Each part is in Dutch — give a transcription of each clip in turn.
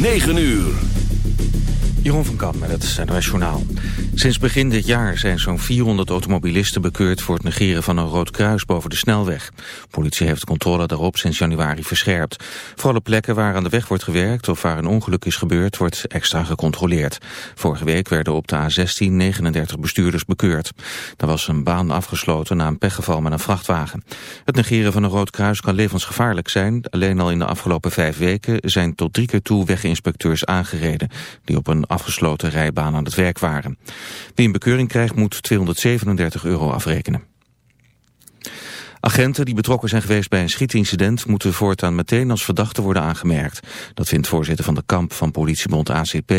9 uur. Jeroen van Kamp met het NOS. Sinds begin dit jaar zijn zo'n 400 automobilisten bekeurd voor het negeren van een rood kruis boven de snelweg. Politie heeft de controle daarop sinds januari verscherpt. Voor alle plekken waar aan de weg wordt gewerkt of waar een ongeluk is gebeurd wordt extra gecontroleerd. Vorige week werden op de A16 39 bestuurders bekeurd. Daar was een baan afgesloten na een pechgeval met een vrachtwagen. Het negeren van een rood kruis kan levensgevaarlijk zijn. Alleen al in de afgelopen vijf weken zijn tot drie keer toe weginspecteurs aangereden die op een afgesloten rijbaan aan het werk waren. Wie een bekeuring krijgt moet 237 euro afrekenen. Agenten die betrokken zijn geweest bij een schietincident moeten voortaan meteen als verdachte worden aangemerkt. Dat vindt voorzitter van de kamp van politiebond ACP.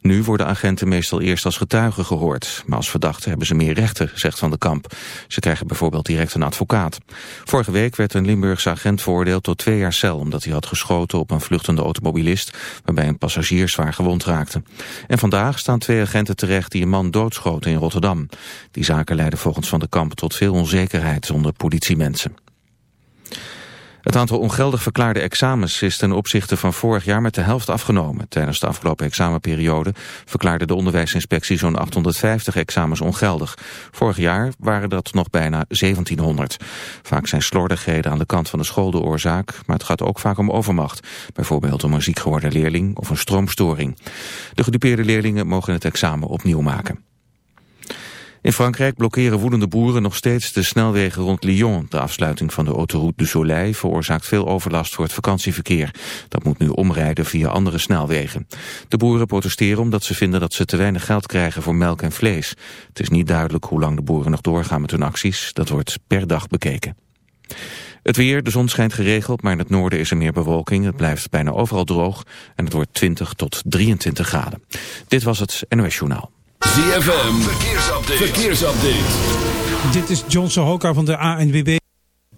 Nu worden agenten meestal eerst als getuigen gehoord. Maar als verdachte hebben ze meer rechten, zegt van de kamp. Ze krijgen bijvoorbeeld direct een advocaat. Vorige week werd een Limburgse agent veroordeeld tot twee jaar cel... omdat hij had geschoten op een vluchtende automobilist... waarbij een passagier zwaar gewond raakte. En vandaag staan twee agenten terecht die een man doodschoten in Rotterdam. Die zaken leiden volgens van de kamp tot veel onzekerheid onder politie mensen. Het aantal ongeldig verklaarde examens is ten opzichte van vorig jaar met de helft afgenomen. Tijdens de afgelopen examenperiode verklaarde de onderwijsinspectie zo'n 850 examens ongeldig. Vorig jaar waren dat nog bijna 1700. Vaak zijn slordigheden aan de kant van de school de oorzaak, maar het gaat ook vaak om overmacht. Bijvoorbeeld om een ziek geworden leerling of een stroomstoring. De gedupeerde leerlingen mogen het examen opnieuw maken. In Frankrijk blokkeren woedende boeren nog steeds de snelwegen rond Lyon. De afsluiting van de autoroute du Soleil veroorzaakt veel overlast voor het vakantieverkeer. Dat moet nu omrijden via andere snelwegen. De boeren protesteren omdat ze vinden dat ze te weinig geld krijgen voor melk en vlees. Het is niet duidelijk hoe lang de boeren nog doorgaan met hun acties. Dat wordt per dag bekeken. Het weer, de zon schijnt geregeld, maar in het noorden is er meer bewolking. Het blijft bijna overal droog en het wordt 20 tot 23 graden. Dit was het NOS Journaal. ZFM, verkeersupdate. verkeersupdate. Dit is John Sohoka van de ANWB.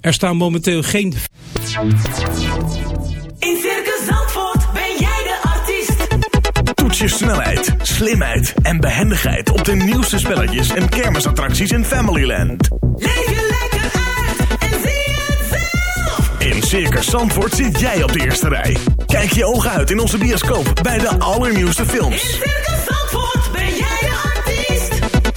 Er staan momenteel geen... In Circus Zandvoort ben jij de artiest. Toets je snelheid, slimheid en behendigheid op de nieuwste spelletjes en kermisattracties in Familyland. Leef je lekker uit en zie het zelf. In Circus Zandvoort zit jij op de eerste rij. Kijk je ogen uit in onze bioscoop bij de allernieuwste In films. Circus Zandvoort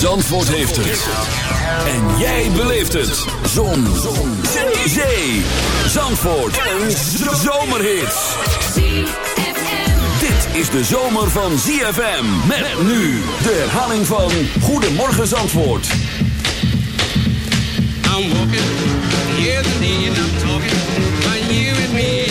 Zandvoort heeft het. En jij beleeft het. Zon. Zon. Zee. Zandvoort. Een zomerhit. Dit is de zomer van ZFM. Met nu de herhaling van Goedemorgen Zandvoort. I'm walking, yes indeed, I'm talking. But you and me,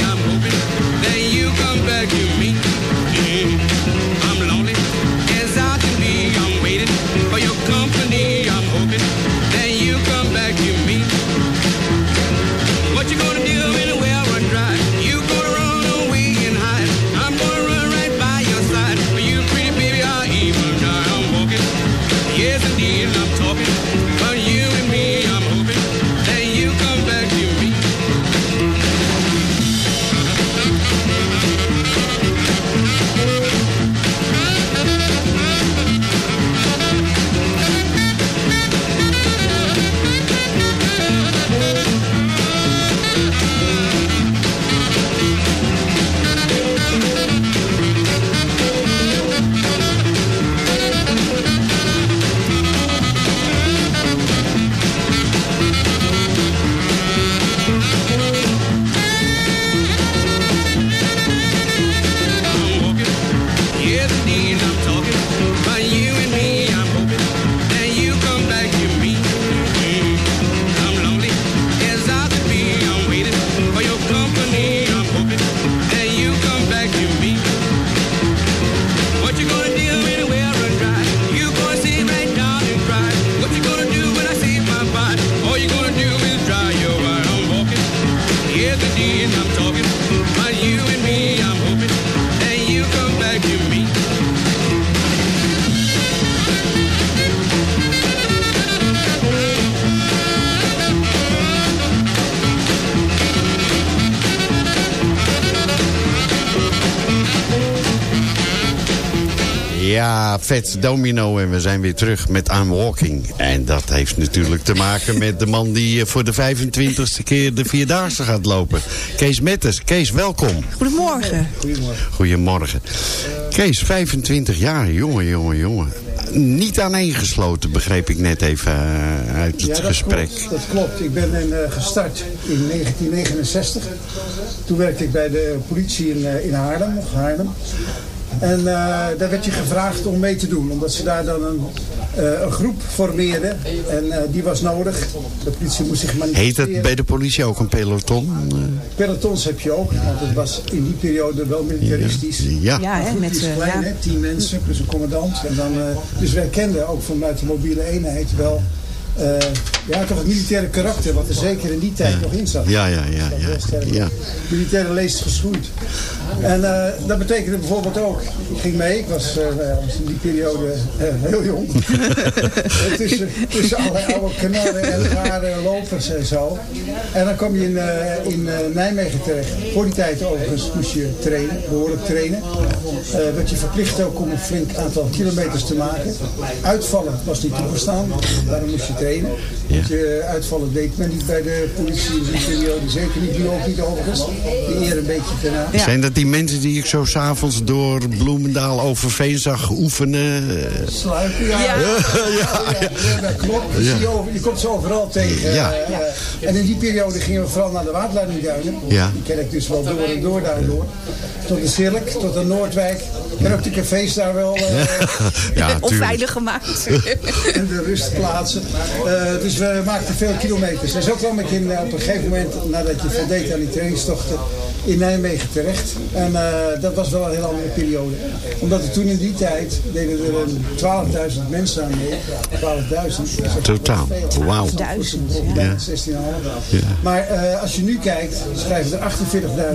Vet domino en we zijn weer terug met I'm Walking. En dat heeft natuurlijk te maken met de man die eh, voor de 25ste keer de Vierdaagse gaat lopen. Kees Metters. Kees, welkom. Goedemorgen. Goedemorgen. Kees, 25 jaar, jongen, jongen, jongen. Niet aaneengesloten, begreep ik net even eh, uit het Ja, dat gesprek. klopt, dat klopt. Ik ben in, eh, gestart in 1969. Toen werkte ik bij de politie in, eh, in Haarlem, of Haarlem. En eh, daar werd je gevraagd om mee te doen, omdat ze daar dan een, eh, een groep formeerden. En eh, die was nodig. De politie moest zich Heet manifesteren. het bij de politie ook een peloton? Pelotons heb je ook, want het was in die periode wel militaristisch. Ja. Ja, hè, met, het is eh, klein, hè? tien mensen, plus een commandant. En dan, eh, dus wij kenden ook vanuit de mobiele eenheid wel eh, ja, toch het militaire karakter, wat er zeker in die tijd nog in zat. Ja, ja, ja, ja, ja. Militaire leest geschoeid. En eh, dat betekende bijvoorbeeld ook, ik ging mee, ik was, eh, nou in die periode heel jong. Tussen, tussen allerlei oude knarren en zware lopers en zo. En dan kom je in, in Nijmegen terecht. Voor die tijd overigens moest je trainen, behoorlijk trainen. Werd je verplicht ook om een flink aantal kilometers te maken. Uitvallen was niet toegestaan, daarom moest je trainen. Want je uitvallen deed men niet bij de politie in die periode, zeker niet, nu ook niet overigens. De eer een beetje ten na. Ja. Zijn dat die mensen die ik zo s'avonds door Bloemendaal overveen zag oefenen? Eh, Sluipen, ja. Ja. Ja, ja, dat klopt. Je, over, je komt ze overal tegen. Ja. Eh, eh, en in die periode gingen we vooral naar de waterleidingduinen. Ja. Die ken ik dus wel door en door daardoor. Tot de Zilk, tot de Noordwijk. En ook de cafés daar wel. eh, ja, tuurlijk. Onveilig gemaakt. en de rustplaatsen. Eh, dus we maakten veel kilometers. En zo kwam ik in, op een gegeven moment, nadat je voldeed aan die trainingstochten, in Nijmegen terecht. En eh, dat was wel een heel andere periode. Omdat er toen in die tijd deden er een 12.000 mensen aan mee. 12.000. dat is echt Totaal. Wauw. Duizend. Ja. 16,5. Maar eh, als je nu kijkt, schrijven er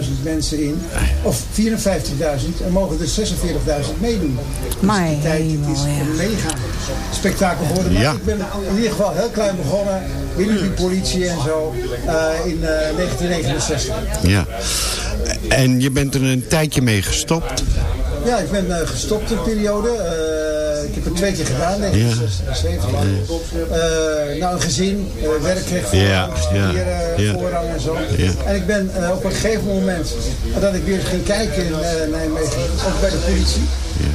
48.000 mensen in. Of 54.000 en mogen er 46.000 meedoen. Dus Maar die tijd is mega spektakel geworden. Maar Ja. ik ben in ieder geval heel klein begonnen. Binnen die politie en zo. eh, in eh, 1969. Ja. En je bent er een tijdje mee gestopt. Ja, ik ben eh, gestopt een periode. Eh, ik heb het twee keer gedaan, 1970. Eh nou, een gezin, eh, werk kreeg voorrang, Ja, ja, ja. voorrang en zo. Ja. En ik ben eh, op een gegeven moment, dat ik weer ging kijken in eh, Nijmegen, ook bij de politie,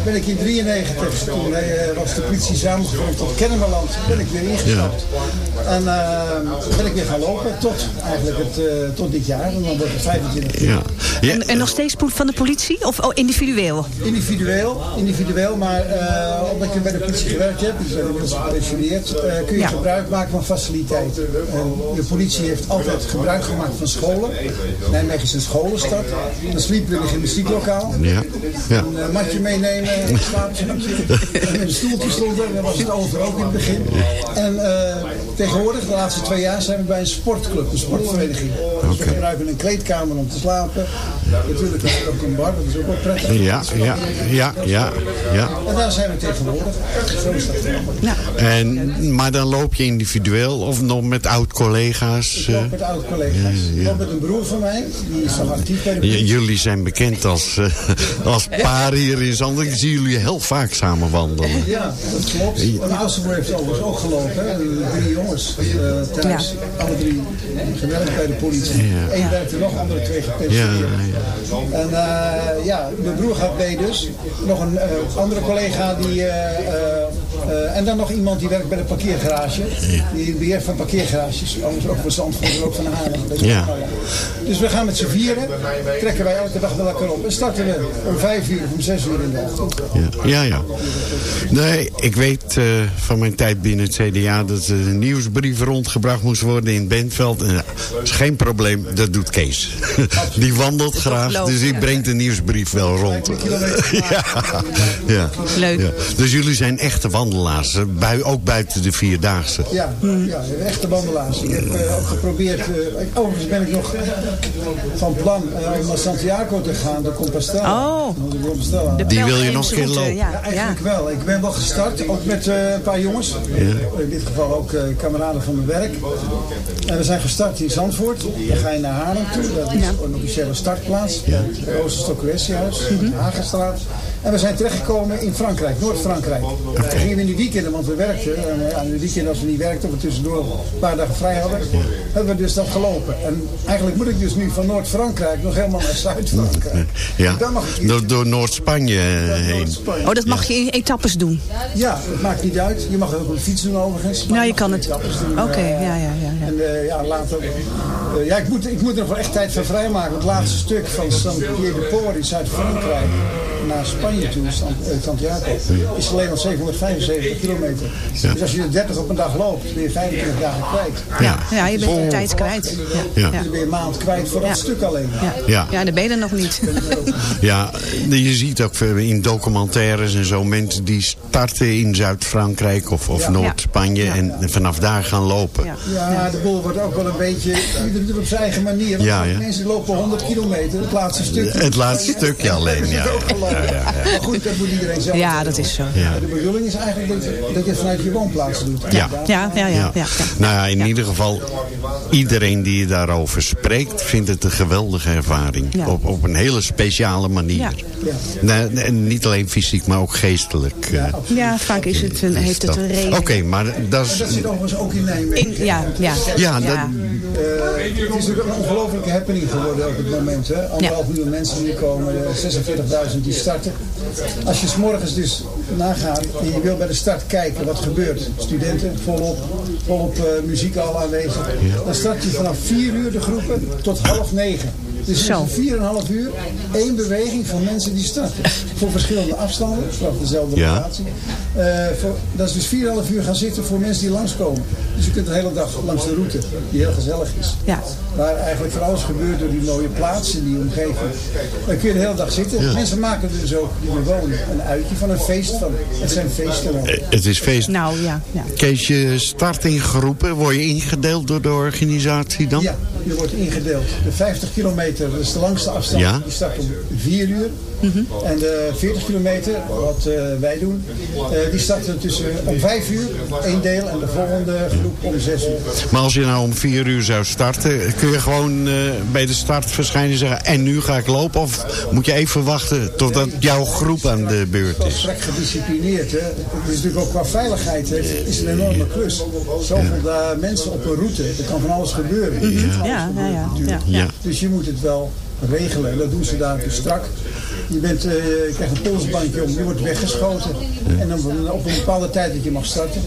ben ik in 93, toen eh, was de politie samengevoegd tot Kennemerland, ben ik weer ingestapt. En eh, ben ik weer gaan lopen tot eigenlijk het, eh, tot dit jaar, en dan wordt het 25 jaar. Ja. ja. En, en nog steeds poed van de politie? Of oh, individueel? Individueel, individueel, maar eh, omdat je bij de politie gewerkt hebt, dus gepensioneerd, eh, kun je Ja. gebruik maken van faciliteiten. En de politie heeft altijd gebruik gemaakt van scholen. Nijmegen is een scholenstad. Dan sliepen we in een gymnastieklokaal. Ja. Ja. Een eh, matje meenemen, een slaapzakje. En een stoeltje stond er, dat was het over ook in het begin. En eh, tegenwoordig, de laatste twee jaar, zijn we bij een sportclub, een sportvereniging. Dus we gebruiken een kleedkamer om te slapen. Natuurlijk is het ook een bar, dat is ook wel prettig. Ja, ja, ja, ja, ja. En daar zijn we tegenwoordig. Zo is dat. En, maar dan loop je individueel of nog met oud-collega's? Ik eh? loop met oud-collega's. Ik loop met een broer van mij, die is nog actief bij de jullie zijn bekend als, eh, als paar hier in Zandvoort. Ik zie jullie heel vaak samen wandelen. Ja, dat klopt. Mijn oudste broer heeft overigens ook gelopen. Hè. Drie jongens eh, thuis. Alle drie gewerkt bij de politie. Ja. Eén werkte nog, andere twee Ja, gepensioneerd. ja. En eh, ja, mijn broer gaat mee dus. Nog een eh, andere collega die... eh, en dan nog iemand die werkt bij de parkeergarage. Die in beheer van parkeergarages. Anders ook van Zandvoort en ook van Haarlem. Dat is Ja. wel, Dus we gaan met z'n vieren. Trekken wij elke dag bij elkaar op. En starten we om vijf uur of om zes uur in de ochtend. Ja, ja. ja. Nee, ik weet eh, van mijn tijd binnen het CDA dat er een nieuwsbrief rondgebracht moest worden in Bentveld. En, ja, dat is geen probleem, dat doet Kees. Die wandelt graag, dus die brengt de nieuwsbrief wel rond. Ja, ja. Leuk. Ja. Dus jullie zijn echte wandelaars, eh, bui- ook buiten de Vierdaagse. Ja, ja echte wandelaars. Ik heb eh, ook geprobeerd, eh, ik- overigens ben ik nog van plan eh, om naar Santiago te gaan, de Compostela. Oh. De Compostela. De Die wil je nog een keer lopen? Ja, Ja, ja. eigenlijk wel. Ik ben wel gestart, ook met eh, een paar jongens. In dit geval ook eh, kameraden van mijn werk. En we zijn gestart in Zandvoort. Dan ga je naar Haarlem toe. Dat is een officiële startplaats. Het Oosterstok Cohesiehuis, Mhm. Hagenstraat. En we zijn terechtgekomen in Frankrijk, Noord-Frankrijk. We gingen in de weekenden, want we werkten. En eh, ja, in de weekenden als we niet werkten, of we tussendoor een paar dagen vrij hadden, hebben we dus dat gelopen. En eigenlijk moet ik dus nu van Noord-Frankrijk nog helemaal naar Zuid-Frankrijk. Ja, Dan mag ik door, door Noord-Spanje eh, heen. Oh, dat mag je in etappes doen. Ja, dat maakt niet uit. Je mag ook op de fiets doen overigens. Ja, je kan het. etappes doen, Oké, eh, ja, ja, ja, ja. En eh, ja, later... eh, ja, ik moet, ik moet er nog wel echt tijd voor vrijmaken. Het laatste stuk van Saint-Pierre-de-Port in Zuid-Frankrijk naar Spanje toe, eh, Santiago, is alleen nog 775 kilometer. Dus als je er 30 op een dag loopt, ben je 25 dagen kwijt. Ja. Ja, je bent de tijd kwijt. Ja. Dan ben je een maand kwijt voor dat Ja. stuk alleen. Ja. Ja. Ja. dan ben je er nog niet. Ja, je ziet ook in documentaires en zo mensen die starten in Zuid-Frankrijk of, of Ja. Noord-Spanje Ja. en vanaf daar gaan lopen. Ja. Ja, de boel wordt ook wel een beetje, ieder doet het op zijn eigen manier. Ja, ja. Mensen lopen 100 kilometer, het laatste stuk. Het laatste stukje alleen, ja, ook ja, gelopen. ja, ja, ja. Maar goed, dat moet iedereen zelf Ja, dat is zo. De bedoeling is eigenlijk dat je, dat je het vanuit je woonplaats doet. Ja. Ja, ja, ja. ja, ja. Nou ja, in ieder geval, iedereen die daarover spreekt, vindt het een geweldige ervaring. Ja. Op, op een hele speciale manier. Ja. Ja. Nee, nee, niet alleen fysiek, maar ook geestelijk. eh, Ja, vaak is het een, heeft het een reden. Oké, maar dat is... Dat zit overigens ook in Nijmegen. In, ja, ja. Ja, dat, Eh, het is natuurlijk een ongelofelijke happening geworden op het moment. Hè? Anderhalf miljoen mensen die komen, eh, 46.000 die Als je s morgens dus nagaat en je wil bij de start kijken wat gebeurt. Studenten volop, volop eh, muziek al aanwezig. Dan start je vanaf 4 uur de groepen tot half 9. Dus Zo. in 4,5 uur één beweging van mensen die starten. Voor verschillende afstanden, vanaf dezelfde Ja. locatie. Eh, voor, dat is dus 4,5 uur gaan zitten voor mensen die langskomen. Dus je kunt de hele dag langs de route, die heel gezellig is. Ja. Waar eigenlijk van alles gebeurt door die mooie plaatsen, die omgeving. Dan kun je de hele dag zitten. Mensen maken er dus ook, die er wonen, een uitje van een feest van. Het zijn feesten eh, het is feest. Nou, ja. ja. Kees, je start in groepen. Word je ingedeeld door de organisatie dan? Ja, je wordt ingedeeld. De 50 kilometer, dat is de langste afstand, Ja. die start om 4 uur. En de 40 kilometer, wat eh, wij doen, eh, die starten tussen om 5 uur, één deel, en de volgende groep om 6 uur. Maar als je nou om vier uur zou starten, kun je gewoon eh, bij de start verschijnen en zeggen... en nu ga ik lopen? Of moet je even wachten totdat jouw groep aan de beurt is? strak gedisciplineerd. Hè. Het is natuurlijk ook qua veiligheid hè, het is een enorme klus. Zoveel daar mensen op een route, er kan van alles gebeuren. Alles Ja, ja, ja, gebeuren, ja. Ja. Dus je moet het wel regelen. En dat doen ze daar dus strak. Je, bent, je krijgt een polsbandje om, je wordt weggeschoten. En een, op een bepaalde tijd dat je mag starten.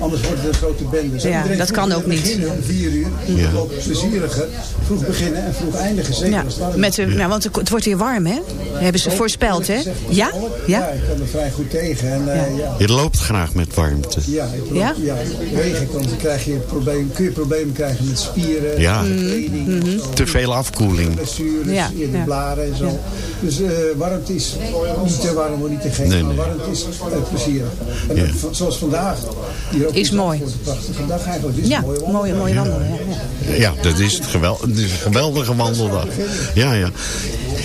Anders wordt het een grote bende. Ja, dat kan ook niet. beginnen om vier uur. Ja. Dat loopt plezieriger. Vroeg beginnen en vroeg eindigen. Zeker Ja, met de, ja, want het wordt weer warm, hè? Hebben ze voorspeld, hè? Ja? Ja, ik kan er vrij goed tegen. En, eh, Ja. ja. Je loopt graag met warmte. Ja, ik loop- Ja? ja? regen kan, dan krijg je probleem, kun je problemen krijgen met spieren, Ja. met kleding, of zo, Te veel afkoeling. blessures. Ja, in de ja. blaren en zo. Dus eh, warmte is niet te warm niet te geven, Nee, maar warmte is uh, plezierig. En Ja. dat- zoals vandaag. Hier ook Is mooi. Zandvoort, Een prachtige dag eigenlijk. Het is Ja, mooie mooie. Ja, ja. Ja, dat is het. Gewel het is een geweldige wandeldag. Ja, ja.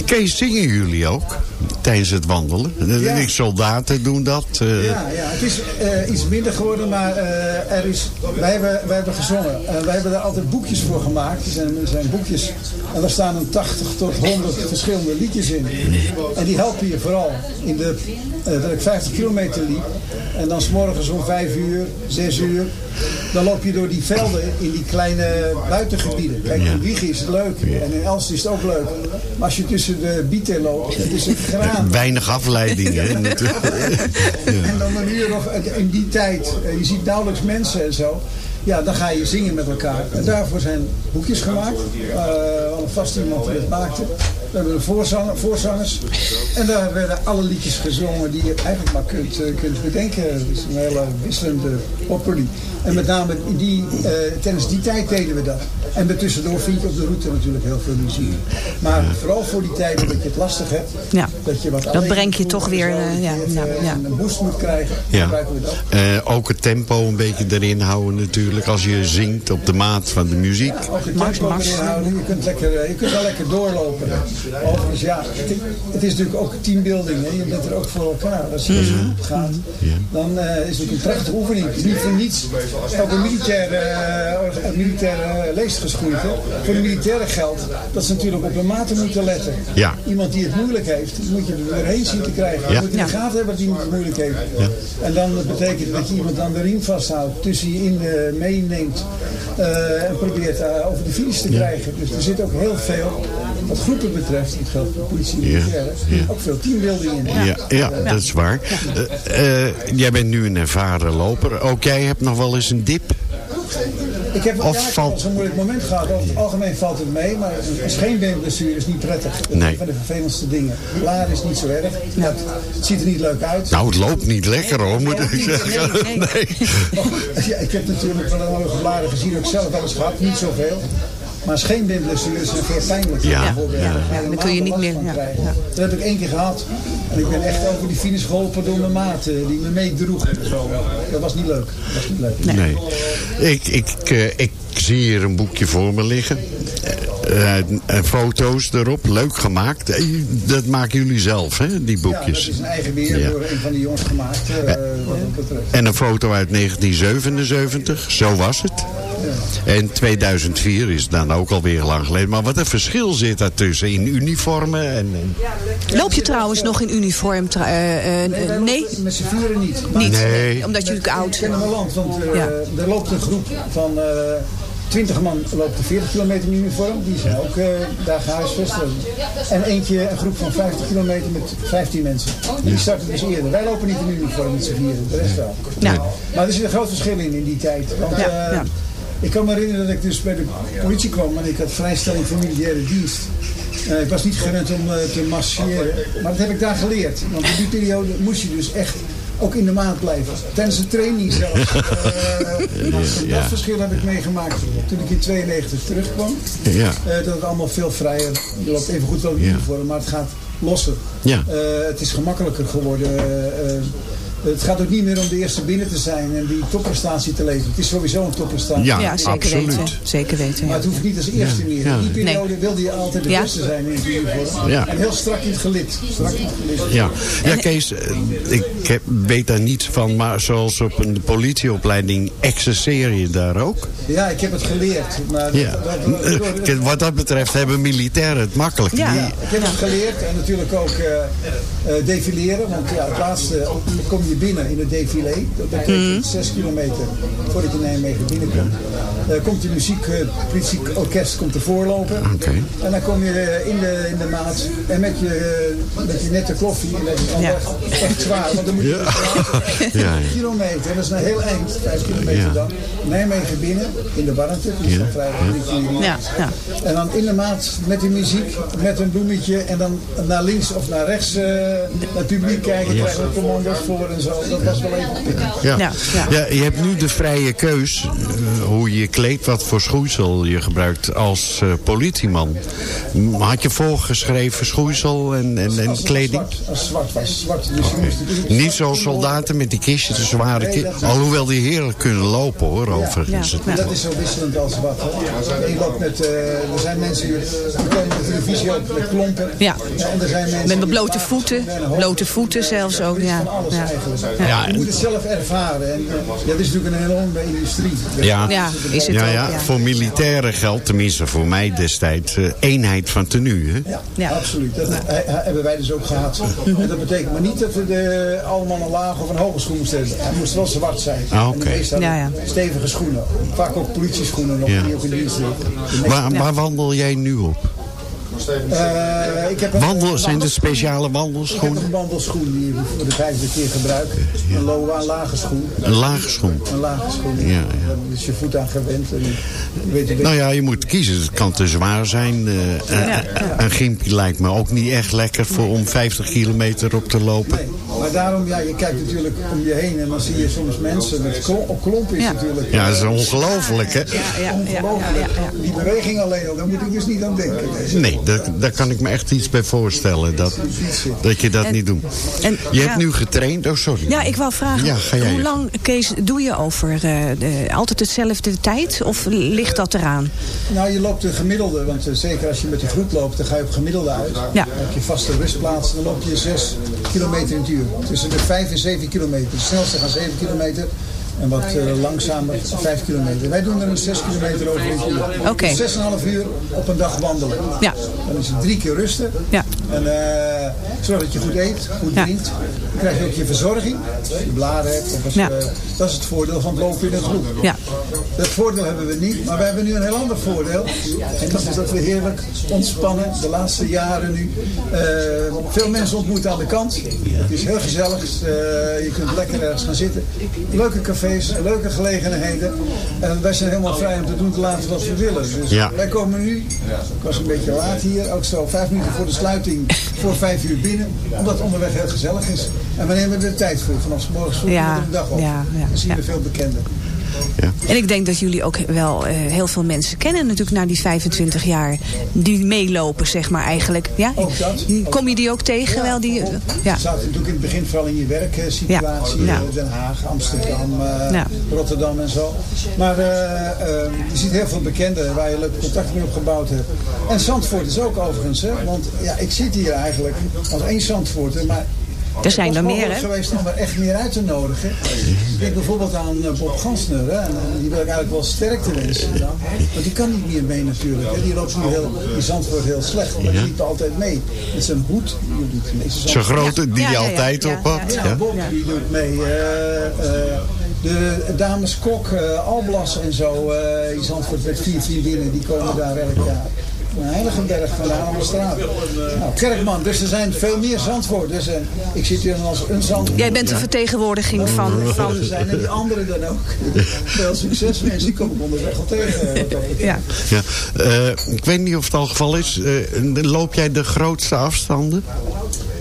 Kees, zingen jullie ook tijdens het wandelen? Ja. Ik Soldaten doen dat. eh, Ja, ja, het is eh, iets minder geworden, maar eh, er is, wij, hebben, wij hebben gezongen. En wij hebben daar altijd boekjes voor gemaakt. Er zijn, er zijn boekjes en daar staan een 80 tot 100 verschillende liedjes in. En die helpen je vooral in de, dat ik 50 kilometer liep. En dan s'morgens om 5 uur, 6 uur. Dan loop je door die velden in die kleine buitengebieden. Kijk, in Wiegen is het leuk en in Elst is het ook leuk. Maar als je tussen de bieten loopt, het Weinig afleiding, hè? natuurlijk. En dan een uur of in die tijd, eh, je ziet nauwelijks mensen en zo. Ja, dan ga je zingen met elkaar. En daarvoor zijn boekjes gemaakt. Uh, al vast iemand die het maakte. We hebben de voorzanger, voorzangers. En daar werden alle liedjes gezongen die je eigenlijk maar kunt, eh, kunt bedenken. Het is een hele wisselende opperlie. En met name in die, eh, tijdens die tijd deden we dat. En daartussendoor vind je op de route natuurlijk heel veel muziek. Maar vooral voor die tijden dat je het lastig hebt. Ja. Dat, je wat Dat brengt je toch weer, eh, ja, ja, ja. een boost moet krijgen. Ja. we dat. Eh, ook het tempo een beetje erin houden natuurlijk. Als je zingt op de maat van de muziek. Ook het tempo Mars. erin houden. Je kunt, lekker, je kunt wel lekker doorlopen. Overigens, ja, het, het is natuurlijk ook teambuilding. Hè. Je bent er ook voor elkaar. Als je in zo'n groep gaat, dan eh, is het een prachtige oefening. Het is niet voor niets. Ook een militaire, uh, een militaire leesgeschoeid. Hè. Voor de militairen geldt dat ze natuurlijk op hun maten moeten letten. Ja. Iemand die het moeilijk heeft, moet je er doorheen zien te krijgen. Je Ja. moet in de gaten hebben dat iemand het moeilijk heeft. En dan betekent dat je iemand aan de riem vasthoudt, tussen je in meeneemt eh, en probeert over de finish te krijgen. Dus er zit ook heel veel, wat groepen betreft, dat geldt voor politie en militairen, Ja. ook veel teambuilding in. Ja, ja, dat is waar. Eh, eh, jij bent nu een ervaren loper. Ook jij hebt nog wel eens een dip. Ik heb, heb valt- wel zo'n moeilijk moment gehad. Over het algemeen valt het mee, maar een scheenbeenblessure is niet prettig. Dat is Nee. een van de vervelendste dingen. Laar is niet zo erg. Dat, het ziet er niet leuk uit. Nou, het loopt niet lekker hoor, moet ik zeggen. Nee, nee. Maar goed, ja, ik heb natuurlijk wel een blaren gezien, ook zelf wel eens gehad, niet zoveel. Maar scheenbeenblessures zijn veel pijnlijker. Ja, bijvoorbeeld. ja. Ja, dan kun je niet meer, ja. Dat heb ik één keer gehad. En ik ben echt over die finish geholpen door mijn maat, eh, die me meedroeg. Dat was niet leuk. Dat was niet leuk. Nee. Ik, ik, eh, ik zie hier een boekje voor me liggen. Eh, eh, foto's erop, leuk gemaakt. Dat maken jullie zelf, hè, die Ja, dat boekjes. is een eigen weer Ja. door een van die jongens gemaakt, wat dat betreft. En een foto uit 1977, zo was het. En 2004 is dan ook alweer lang geleden. Maar wat een verschil zit daartussen in uniformen. En, en- Loop je trouwens nog in uniform? eh, eh, eh, nee? lopen Met z'n vieren niet. Niet? Nee. Omdat je natuurlijk oud Ik ken mijn land, want eh, Ja. er loopt een groep van eh 20 man loopt de 40 kilometer in uniform. Die zijn ook eh, daar gehuisvest. En eentje, een groep van 50 kilometer met 15 mensen. Die starten dus eerder. Wij lopen niet in uniform met z'n vieren, de rest wel. Ja. Maar er zit een groot verschil in, in die tijd. Want Ja, eh, ja. Ik kan me herinneren dat ik dus bij de politie kwam en ik had vrijstelling voor militaire dienst. Eh, ik was niet gewend om eh, te marcheren, maar dat heb ik daar geleerd. Want in die periode moest je dus echt ook in de maand blijven. Tijdens de training zelfs. Eh, ja. Dat verschil heb ik meegemaakt toen ik in 92 terugkwam. ja. Dat het allemaal veel vrijer. Je loopt even goed wel in Ja. uniform, maar het gaat losser. Ja. Het is gemakkelijker geworden. Het gaat ook niet meer om de eerste binnen te zijn en die topprestatie te leveren. Het is sowieso een topprestatie. Ja, Ja, zeker absoluut. weten. Zeker weten, Maar het hoeft niet als eerste meer. In die periode Nee. wilde je altijd de Ja. beste zijn in het uniform. Ja. En heel strak in het gelid. Strak in het gelid. Ja, ja Kees, eh, ik heb, weet daar niets van, maar zoals op een politieopleiding exerceer je daar ook? Ja, ik heb het geleerd. Maar Ja. dat- dat- dat- Eh, Wat dat betreft hebben militairen het makkelijk. Ja. Die- Ik heb het geleerd en natuurlijk ook eh eh, defileren. Want ja, het laatste kom je binnen in het défilé. Dat betekent zes kilometer voordat je Nijmegen binnenkomt. Eh komt de muziek, eh, het politieorkest komt ervoor lopen. Oké. En dan kom je eh, in de, in de maat en met je, eh, met je nette kloffie. En dat is Ja. echt, zwaar. Want dan moet je Ja. Ja, ja. kilometer, en dat is een heel eind, vijf kilometer Ja. dan. Nijmegen binnen, in de warmte. Dus Ja. Ja, ja. En dan in de maat met de muziek, met een bloemetje en dan naar links of naar rechts eh, naar het publiek kijken, krijgen we commando's voor en zo. Dat was wel even pikken. Ja. Ja, ja. Je hebt nu de vrije keus eh, hoe je kleedt, wat voor schoeisel je gebruikt als eh, politieman. Had je voorgeschreven schoeisel en, en, en Als kleding? Zwart, als zwart zwart. Dus Niet zoals soldaten met die kistjes, de zware Nee, kist. dat- Alhoewel die heerlijk kunnen lopen hoor, overigens. Dat is zo wisselend als wat. Met, eh, er zijn mensen die komen op de televisie ook met klompen. Ja. En er zijn mensen Met blote voeten, blote voeten zelfs ook, ja. Ja. Ja. Je moet het zelf ervaren. En, eh, ja, het is natuurlijk een enorme industrie. Ja. Ja, is het ja, ook, ja, ja. voor militairen geldt, tenminste voor mij destijds, eh, eenheid van tenue. Hè? Ja, Ja. absoluut. Dat he- he- hebben wij dus ook gehad. En dat betekent maar niet dat we de, allemaal een lage of een hoge schoen moesten hebben. Hij moest wel zwart zijn. Ah, En de meeste stevige schoenen. Vaak ook politieschoenen nog, Ja. die ook in dienst zitten. De meeste- Waar, waar wandel jij nu op? Eh, ik heb een, Wandel, zijn er speciale ik heb wandelschoenen? een wandelschoen die ik voor de vijfde keer gebruik. Een Loa, een lage schoen. Een lage schoen. Een lage schoen. Ja, ja. Daar is je voet aan gewend. En, je weet je, Nou ja, je moet kiezen. Het kan te zwaar zijn. Eh, eh, Een gimpje lijkt me ook niet echt lekker voor om 50 kilometer op te lopen. Nee, maar daarom, ja, je kijkt natuurlijk om je heen en dan zie je soms mensen met klom, op is Ja. natuurlijk. Ja, dat is ongelooflijk, hè? Ja, ja, ja, ja, Ongelooflijk. ja, ja. Die beweging alleen al, daar moet ik dus niet aan denken. Nee, daar, daar kan ik me echt iets bij voorstellen. Dat, dat je dat En- niet doet. en- je ja. hebt nu getraind. Oh, sorry. Ja, ik wou vragen, Ja, ga jij hoe lang, Kees, doe je over eh, de, altijd hetzelfde tijd? Of ligt dat eraan? Nou, je loopt de gemiddelde, want eh, zeker als je met de groep loopt, dan ga je op gemiddelde uit. Ja. Dan heb je vaste rustplaatsen, dan loop je 6 kilometer in het uur. Tussen de 5 en 7 kilometer. De snelste gaan 7 kilometer en wat eh, langzamer 5 kilometer. Wij doen er een 6 kilometer over in het uur. Oké. Dus 6,5 uur op een dag wandelen. Ja. Dan is het drie keer rusten. Ja. En eh, zorg dat je goed eet, goed Ja. drinkt. Dan krijg je ook je verzorging. Als je blaren hebt. Of als, Ja. dat is het voordeel van het lopen in een groep. Ja. Dat voordeel hebben we niet, maar we hebben nu een heel ander voordeel. En dat is dat we heerlijk ontspannen, de laatste jaren nu. eh, veel mensen ontmoeten aan de kant. Het is heel gezellig, eh, je kunt lekker ergens gaan zitten. Leuke cafés, leuke gelegenheden. En wij zijn helemaal vrij om te doen te laten wat we willen. Dus Ja. wij komen nu, ik was een beetje laat hier, ook zo vijf minuten voor de sluiting, voor vijf uur binnen. Omdat het onderweg heel gezellig is. En we nemen er de tijd voor, vanaf 's morgens vroeg Ja, de dag op. ja, ja, Dan zien we ja. veel bekenden. En ik denk dat jullie ook wel eh, heel veel mensen kennen natuurlijk na die 25 jaar. Die meelopen, zeg maar eigenlijk. Ja? Ook dat. Kom je die ook tegen? wel die, Ja. ja. Je zat natuurlijk in het begin vooral in je werksituatie. Ja. eh, Den Haag, Amsterdam, eh, Ja. Rotterdam en zo. Maar eh, eh, je ziet heel veel bekenden waar je leuk contact mee opgebouwd hebt. En Zandvoort is ook overigens. Hè, want ja, ik zit hier eigenlijk als één Zandvoorter. Maar Er zijn er meer, hè? geweest om er echt meer uit te nodigen. Ik denk bijvoorbeeld aan eh, Bob Gansner. Hè, en eh, die wil ik eigenlijk wel sterkte wensen. Want die kan niet meer mee natuurlijk. Hè. Die loopt nu heel, die Zandvoort heel slecht. Maar die liep altijd mee. Met zijn hoed. Die doet de meeste Zo'n Zandvoort- grote die ja, altijd ja, op had. ja, Ja. Bob die doet mee. eh, eh, de dames Kok, eh, Alblas en zo, eh in Zandvoort met vier vriendinnen, die komen daar elk jaar. Een heilige berg van de Hamerstraat. Nou, Kerkman, dus er zijn veel meer Zandvoorters. En ik zit hier dan als een Zandvoort. Jij bent de vertegenwoordiging van... van Er zijn en die anderen dan ook. Veel succes mensen, die kom ik onderweg al tegen. eh, ja. Ja. Eh, ik weet niet of het al geval is. Eh, loop jij de grootste afstanden?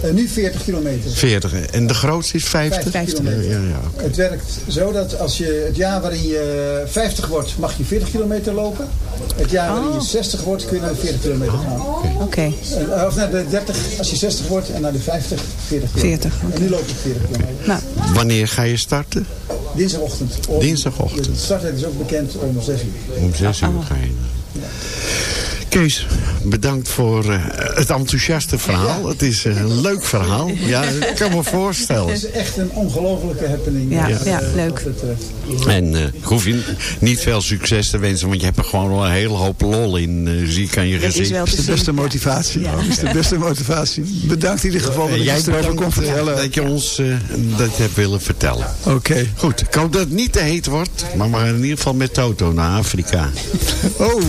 Eh, nu 40 kilometer. 40. En de grootste is 50? 50 Ja, kilometer. ja, ja. Het werkt zo dat als je het jaar waarin je 50 wordt, mag je 40 kilometer lopen. Het jaar waarin je 60 wordt, kun je naar de 40 kilometer gaan. Oké. En, eh, Of naar de 30 als je 60 wordt en naar de 50, 40 kilometer. 40, En nu loop ik 40 kilometer. Nou, Wanneer ga je starten? Dinsdagochtend. Om- Dinsdagochtend. De starttijd is ook bekend om 6 uur. Om 6 uur ga je. Kees, bedankt voor eh, het enthousiaste verhaal. Het is eh, een leuk verhaal. Ja, ik kan me Het voorstellen. is echt een ongelofelijke happening. Ja, eh, ja, eh, leuk. Betreft. En eh, ik hoef je niet veel succes te wensen, want je hebt er gewoon wel een hele hoop lol in, eh, zie ik aan je gezicht. Dat is de beste motivatie. Dat is de beste motivatie. Bedankt in ieder geval dat jij erover kon eh, vertellen. dat je ons eh, dat hebt willen vertellen. Oké. Goed, ik hoop dat het niet te heet wordt, maar we gaan in ieder geval met Toto naar Afrika. Oh.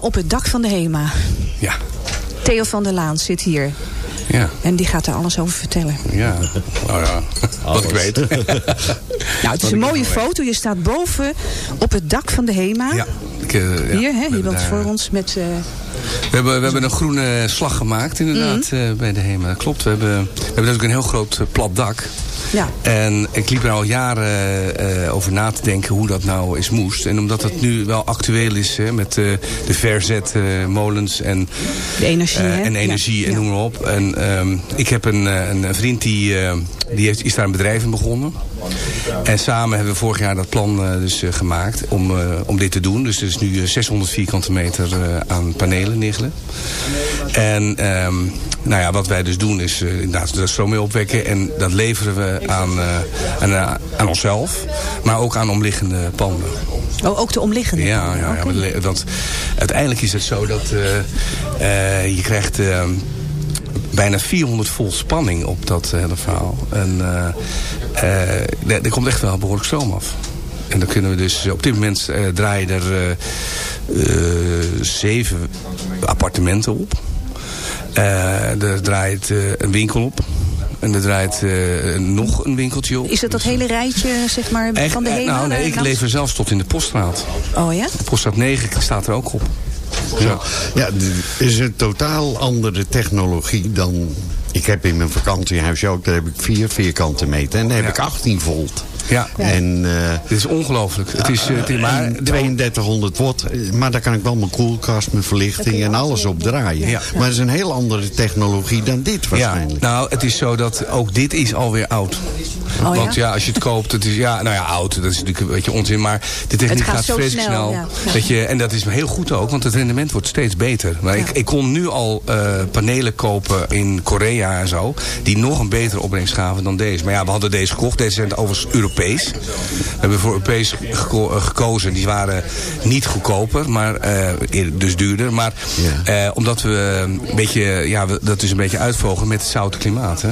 Op het dak van de HEMA. Ja. Theo van der Laan zit hier. Ja. En die gaat er alles over vertellen. Ja, nou ja, wat ik weet. Nou, het is een mooie foto. Je staat boven op het dak van de HEMA. Ja, ik, eh, ja, Hier, hè? Je bent daar- voor ons met... eh, We hebben, we hebben een groene slag gemaakt inderdaad Mhm. eh, bij de HEMA. Klopt, we hebben, we hebben natuurlijk een heel groot eh, plat dak. Ja. En ik liep er al jaren eh, over na te denken hoe dat nou eens moest. En omdat het nu wel actueel is hè, met eh, de verzet eh, en, De energie, en Ja, energie en noem maar op. En ehm, ik heb een, een vriend die, die heeft, is daar een bedrijf in begonnen. En samen hebben we vorig jaar dat plan dus gemaakt om, om dit te doen. Dus er is nu eh, 600 vierkante meter aan panelen neergelegd. En ehm, nou ja, wat wij dus doen is eh, inderdaad de stroom mee opwekken. En dat leveren we aan, eh, aan, eh, aan onszelf, maar ook aan omliggende panden. Oh, ook de omliggende. Ja, ja, ja want, uiteindelijk is het zo dat je krijgt bijna 400 volt spanning op dat hele verhaal. En er, er komt echt wel behoorlijk stroom af. En dan kunnen we dus, op dit moment draaien er zeven appartementen op. Eh, er draait eh, een winkel op. En er draait eh, nog een winkeltje op. Is dat dat hele rijtje, zeg maar, Echt, van de HEMA? nou, nee, ik lever zelfs tot in de poststraat. Oh ja? Poststraat 9 staat er ook op. Ja, ja het is een totaal andere technologie dan... Ik heb in mijn vakantiehuisje ook, daar heb ik vier vierkante meter. En daar heb ik 18 volt. Ja. En, eh, Dit is ongelooflijk. Het is, eh, het is- maar, en 3200 watt. Maar daar kan ik wel mijn koelkast, mijn verlichting en alles op draaien. Ja. Maar het is een heel andere technologie dan dit ja, waarschijnlijk. nou, het is zo dat ook dit is alweer oud. Oh, Want ja? ja, als je het koopt, het is ja, nou ja, oud, dat is natuurlijk een beetje onzin, maar de techniek Het gaat gaat, zo vreselijk snel, snel. ja. Ja. Weet je, en dat is heel goed ook, want het rendement wordt steeds beter. Maar ik, ik kon nu al eh, panelen kopen in Korea en zo, die nog een betere opbrengst gaven dan deze. Maar ja, we hadden deze gekocht, deze zijn overigens Europees. We hebben voor Europees geko- eh, gekozen, die waren niet goedkoper, maar eh, dus duurder. Maar eh, omdat we een beetje, ja, we- dat is een beetje uitvogelen met het zoute klimaat. Hè?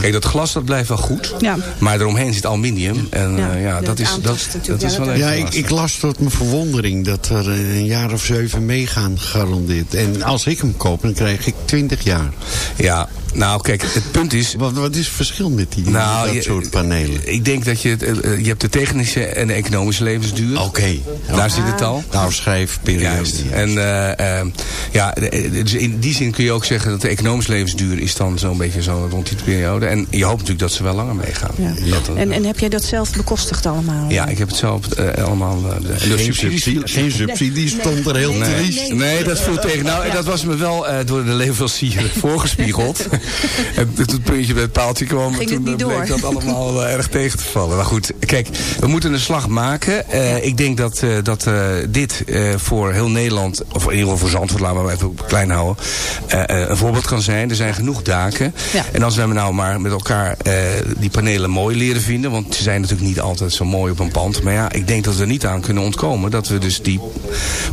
Kijk, dat glas dat blijft wel goed. Ja. Maar eromheen zit aluminium. En Ja, dat is, dat, dat is ja, wel Ja, ik, ik las tot mijn verwondering dat er een jaar of zeven meegaan gegarandeerd. En als ik hem koop, dan krijg ik 20 jaar. Ja, Nou, kijk, het punt is... Wat, wat is het verschil met die Nou, dat je- soort panelen? Ik denk dat je... het, eh, eh, je hebt de technische en de economische levensduur. Oké. Daar zit het al. Nou, schrijfperiode. Juist. En eh, eh, ja, dus in die zin kun je ook zeggen dat de economische levensduur is dan zo'n beetje zo rond die periode. En je hoopt natuurlijk dat ze wel langer meegaan. Ja. Dat, En, en heb jij dat zelf bekostigd allemaal? ja, ik heb het zelf allemaal... de- en de Geen subsidies- subsidie, geen subsidie stond er heel Nee, nee, triest. nee. Nee, dat viel tegen. Nou, dat was me wel eh, door de leverancier voorgespiegeld. en toen het puntje bij het paaltje kwam, Ging toen eh, bleek door. dat allemaal wel erg tegen te vallen. Maar goed, kijk, we moeten een slag maken. Eh, Ik denk dat, eh, dat dit voor heel Nederland, of in ieder geval voor Zandvoort, laten we even klein houden, een voorbeeld kan zijn. Er zijn genoeg daken. Ja. En als we nou maar met elkaar die panelen mooi leren vinden, want ze zijn natuurlijk niet altijd zo mooi op een pand. Maar ja, ik denk dat we er niet aan kunnen ontkomen dat we dus die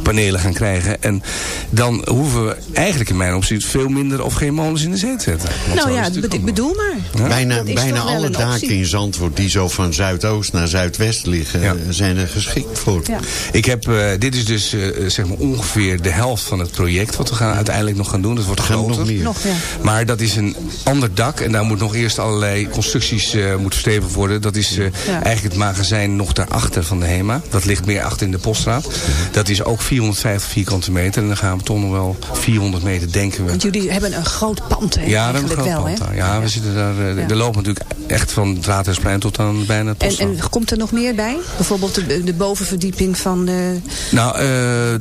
panelen gaan krijgen. En dan hoeven we eigenlijk in mijn opzicht veel minder of geen molens in de zee te zetten. Nou ja, ik bedoel maar. Bijna, bijna alle daken optie. in Zandvoort die zo van zuidoost naar zuidwest liggen, Ja. eh, zijn er geschikt voor. Ja. Ik heb, eh, dit is dus eh, zeg maar ongeveer de helft van het project wat we gaan uiteindelijk nog gaan doen. Dat wordt groter. nog meer. Nog, ja. Maar dat is een ander dak en daar moet nog eerst allerlei constructies eh moet verstevigd worden. Dat is eh, Ja. eigenlijk het magazijn nog daarachter van de HEMA. Dat ligt meer achter in de poststraat. Dat is ook 450 vierkante meter en dan gaan we toch nog wel 400 meter denken we. Want jullie hebben een groot pand, hè? Ja, ja, Ja, we zitten daar. Eh, er loopt natuurlijk echt van het Raadhuisplein tot aan bijna het en, en, komt er nog meer bij? Bijvoorbeeld de, de bovenverdieping van de... Nou, eh,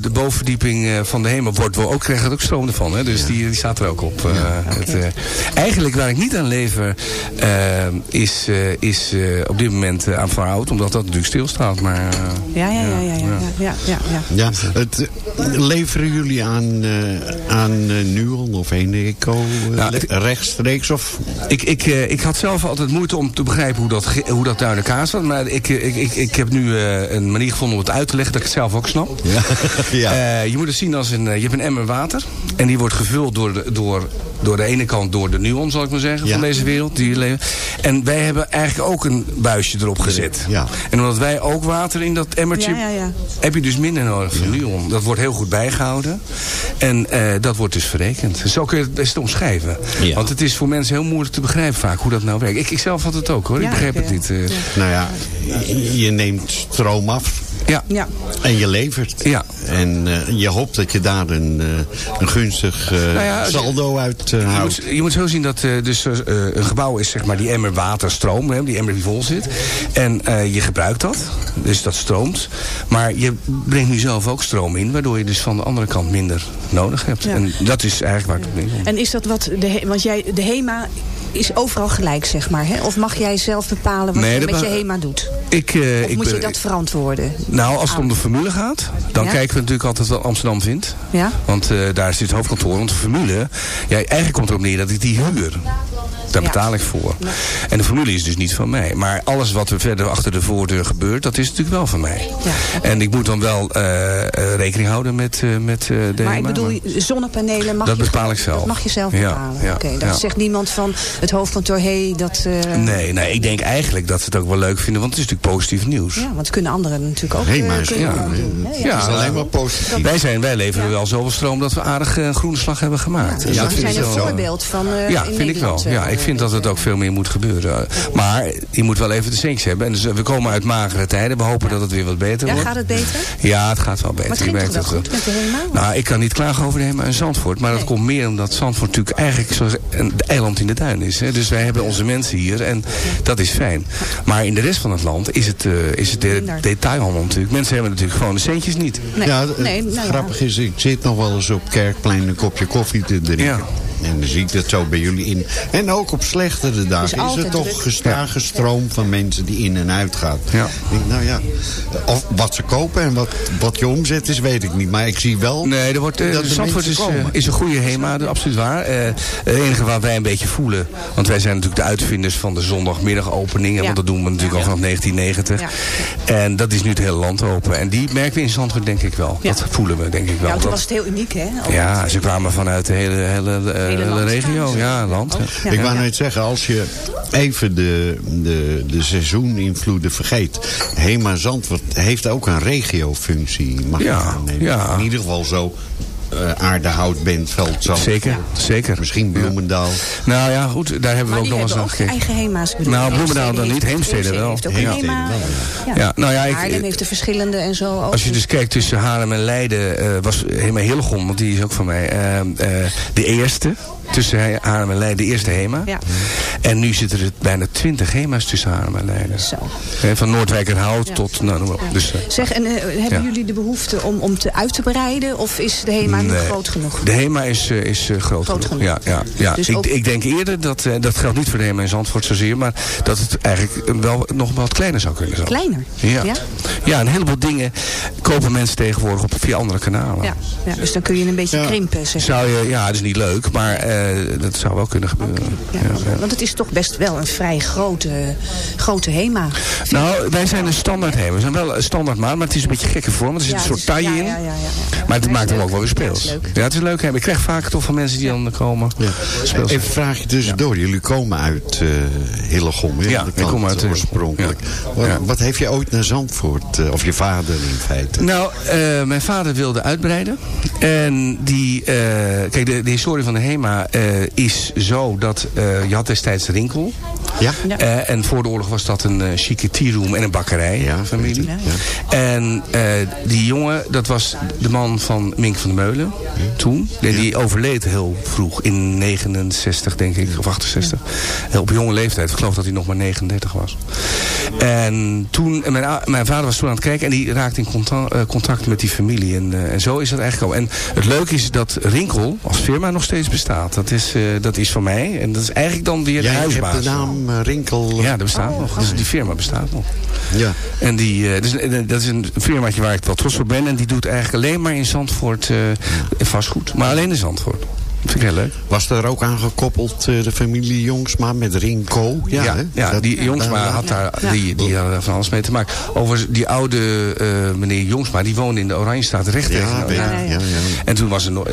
de bovenverdieping eh, van de hemel wordt wel ook, krijgt ook stroom ervan. Hè? Dus die, die staat er ook op. Het, eigenlijk waar ik niet aan lever is, is op dit moment aan verhoud. Omdat dat natuurlijk stilstaat. Maar, ja, ja, ja, ja, ja, ja, ja, het, leveren jullie aan, aan Nuon of Eneco? Nou, rechtstreeks? Of? Ik, ik, eh, ik had zelf altijd moeite om te begrijpen hoe dat, hoe dat daar in elkaar zat. Maar ik, eh, ik, ik, ik heb nu eh, een manier gevonden om het uit te leggen dat ik het zelf ook snap. Ja. ja. Je moet het zien als een, je hebt een emmer water. En die wordt gevuld door door, door de ene kant door de nuon, zal ik maar zeggen, Ja. van deze wereld. Die leven. En wij hebben eigenlijk ook een buisje erop gezet. Ja. En omdat wij ook water in dat emmertje, Ja, ja, ja. heb je dus minder nodig van nuon. Dat wordt heel goed bijgehouden. En eh, dat wordt dus verrekend. Zo kun je het best omschrijven. Ja. Want het is voor mensen heel moeilijk te begrijpen vaak hoe dat nou werkt. Ik, ik zelf had het ook hoor, Ja, ik begreep het eh, niet. eh. Nou ja, je neemt stroom af ja. Ja. en je levert. Ja. En eh, je hoopt dat je daar een, eh, een gunstig eh, Nou ja, je- saldo uit eh, Je houdt. moet, je moet zo zien dat eh, dus, eh, een gebouw is zeg maar die emmer waterstroom, hè, die emmer die vol zit. En eh, je gebruikt dat, dus dat stroomt. Maar je brengt nu zelf ook stroom in, waardoor je dus van de andere kant minder nodig hebt. Ja. En dat is eigenlijk waar het op neerkomt. En is dat wat de, want jij, de HEMA is overal gelijk, zeg maar, hè? Of mag jij zelf bepalen wat Nee, je met je ma- HEMA doet? Ik, eh, Of ik moet je dat verantwoorden? Nou, als het om de formule gaat, dan Ja? kijken we natuurlijk altijd wat Amsterdam vindt. Ja? Want eh, daar zit het hoofdkantoor. Want de formule, ja, eigenlijk komt erop neer dat ik die huur. Daar betaal ik voor. En de formule is dus niet van mij. Maar alles wat er verder achter de voordeur gebeurt, dat is natuurlijk wel van mij. Ja. En ik moet dan wel eh, eh, rekening houden met, eh, met de Maar ik bedoel, zonnepanelen mag Dat je bepaal ik zelf. Dat mag je zelf bepalen. ja, dat ja. zegt niemand van het hoofdkantoor, hé, hey, dat... Nee, nee, ik denk eigenlijk dat ze het ook wel leuk vinden. Want het is natuurlijk positief nieuws. Ja, want kunnen anderen natuurlijk ook HEMA eh, is kunnen ja. doen. hè? Ja, Het is alleen maar positief. Wij, zijn, wij leveren wel zoveel stroom dat we aardig eh, een groene slag hebben gemaakt. Dus Ja, dat we vind zijn ik een wel- voorbeeld van eh, Ja, in vind ik wel. Ja, eh, ik vind dat het ook veel meer moet gebeuren. Maar je moet wel even de centjes hebben. En dus, eh, we komen uit magere tijden. We hopen dat het weer wat beter Ja, wordt. gaat het beter? Ja, het gaat wel beter. Maar het Je ging merkt toch wel het goed met de HEMA? Nou, ik kan niet klagen over de HEMA in Zandvoort. Maar dat komt meer omdat Zandvoort natuurlijk eigenlijk zoals een eiland in de duin is. Hè. Dus wij hebben onze mensen hier en dat is fijn. Maar in de rest van het land is het, eh, is het de detailhandel natuurlijk. Mensen hebben natuurlijk gewoon de centjes niet. Nee, Ja, het nee, nou ja. grappig is, ik zit nog wel eens op Kerkplein een kopje koffie te drinken. Ja. En dan zie ik dat zo bij jullie in. En ook op slechtere dagen is, er toch druk. gestage stroom van mensen die in en uit gaat. Ja. Ik denk, nou ja, of wat ze kopen en wat, wat je omzet is, weet ik niet. Maar ik zie wel Nee, er wordt, eh, dat de Zandvoort mensen is, eh, komen. is een goede HEMA, dat is absoluut waar. Eh, het enige wat wij een beetje voelen, want wij zijn natuurlijk de uitvinders van de zondagmiddagopeningen, Ja. want dat doen we natuurlijk al vanaf 1990. Ja. En dat is nu het hele land open. En die merken we in Zandvoort denk ik wel. Ja. Dat voelen we denk ik wel. Ja, toen Dat- was het heel uniek, hè? Ja, ze kwamen vanuit de hele, hele, hele, regio. Ja, land. ja. Ja. Ik wou net zeggen, als je even de, de, de seizoeninvloeden vergeet. Hema Zandvoort heeft ook een regiofunctie. Mag je Ja, aannemen. ja. In ieder geval zo eh, Aardehout, Bentveld, zo. Zeker, zeker. Misschien Bloemendaal. Nou ja, goed, daar hebben we ook nog eens gekeken. eigen HEMA's. Bedoel, Nou, Bloemendaal dan niet, Heemstede wel. heeft ook een Heemstede HEMA. wel, Ja. Ja, nou ja, ik- Haarlem heeft de verschillende en zo ook. Als je dus kijkt tussen Haarlem en Leiden, eh, was helemaal Hillegom, want die is ook van mij, eh, de eerste. Tussen Haarlem en Leiden, de eerste HEMA. Ja. En nu zitten er bijna twintig HEMA's tussen Haarlem en Leiden. Zo. Van Noordwijkerhout Ja. tot, nou, noem maar op. Dus, eh, Zeg, en eh, hebben Ja. jullie de behoefte om, om te uit te breiden? Of is de HEMA nu Nee. groot genoeg? De HEMA is, eh, is groot, Groot genoeg. genoeg. Ja, ja, ja. Dus ik, ook- ik denk eerder dat, dat geldt niet voor de HEMA in Zandvoort zozeer, maar dat het eigenlijk wel nog wat kleiner zou kunnen zijn. Kleiner? Ja. Ja? ja, een heleboel dingen kopen mensen tegenwoordig op via andere kanalen. Ja, ja, dus dan kun je een beetje Ja. krimpen, zeg Zou je, ja, dat is niet leuk, maar eh, dat zou wel kunnen gebeuren. Ja, Ja, ja. Want het is toch best wel een vrij grote, grote HEMA. Nou, wij zijn een standaard HEMA. We zijn wel een standaard maat, maar het is een beetje gekke vorm. Er zit Ja, een soort taille ja, in. ja, ja, ja, ja. Maar het Ja, maakt hem ook wel weer Ja, speels. Ja, het is leuk. hè. Ik krijg vaak toch van mensen die dan komen. Speels. Even een vraagje tussendoor. Jullie komen uit eh Hillegom, hè? Ja, De ik kom uit, eh, oorspronkelijk. ja. Wat, Ja. wat heeft je ooit naar Zandvoort, eh, of je vader in feite? Nou, eh, mijn vader wilde uitbreiden. En die, eh, kijk, de, de historie van de HEMA eh, is zo dat eh, je had destijds Rinkel. Ja? Ja. Eh, en voor de oorlog was dat een uh, chique tea room en een bakkerij, Ja, familie. Ja. En eh, die jongen, dat was de man van Mink van der Meulen, toen. En die overleed heel vroeg, in 69 denk ik, of 68. Heel op jonge leeftijd, ik geloof dat hij nog maar 39 was. En toen, en mijn, mijn vader was toen aan het kijken en die raakte in contact, eh, contact met die familie. En, eh, en zo is dat eigenlijk gekomen. En het leuke is dat Rinkel als firma nog steeds bestaat. Dat is, eh, dat is van mij. En dat is eigenlijk dan weer de Jij hebt huisbaas. de naam eh, Rinkel... Ja, dat bestaat nog. Dus die firma bestaat nog. Ja. En die, eh, dus, eh, dat is een firmaatje waar ik wel trots op ben. En die doet eigenlijk alleen maar in Zandvoort eh, vastgoed. Maar alleen in Zandvoort. Vind ik heel leuk. Was er ook aan gekoppeld eh, de familie Jongsma met Rinko? Ja, ja, hè? Dat- die Jongsma had daar Ja. die, die had van alles mee te maken. Overigens, die oude eh, meneer Jongsma, die woonde in de Oranjestraat recht Ja, tegen. Ja, ja, ja, ja. ja. En toen was er nog,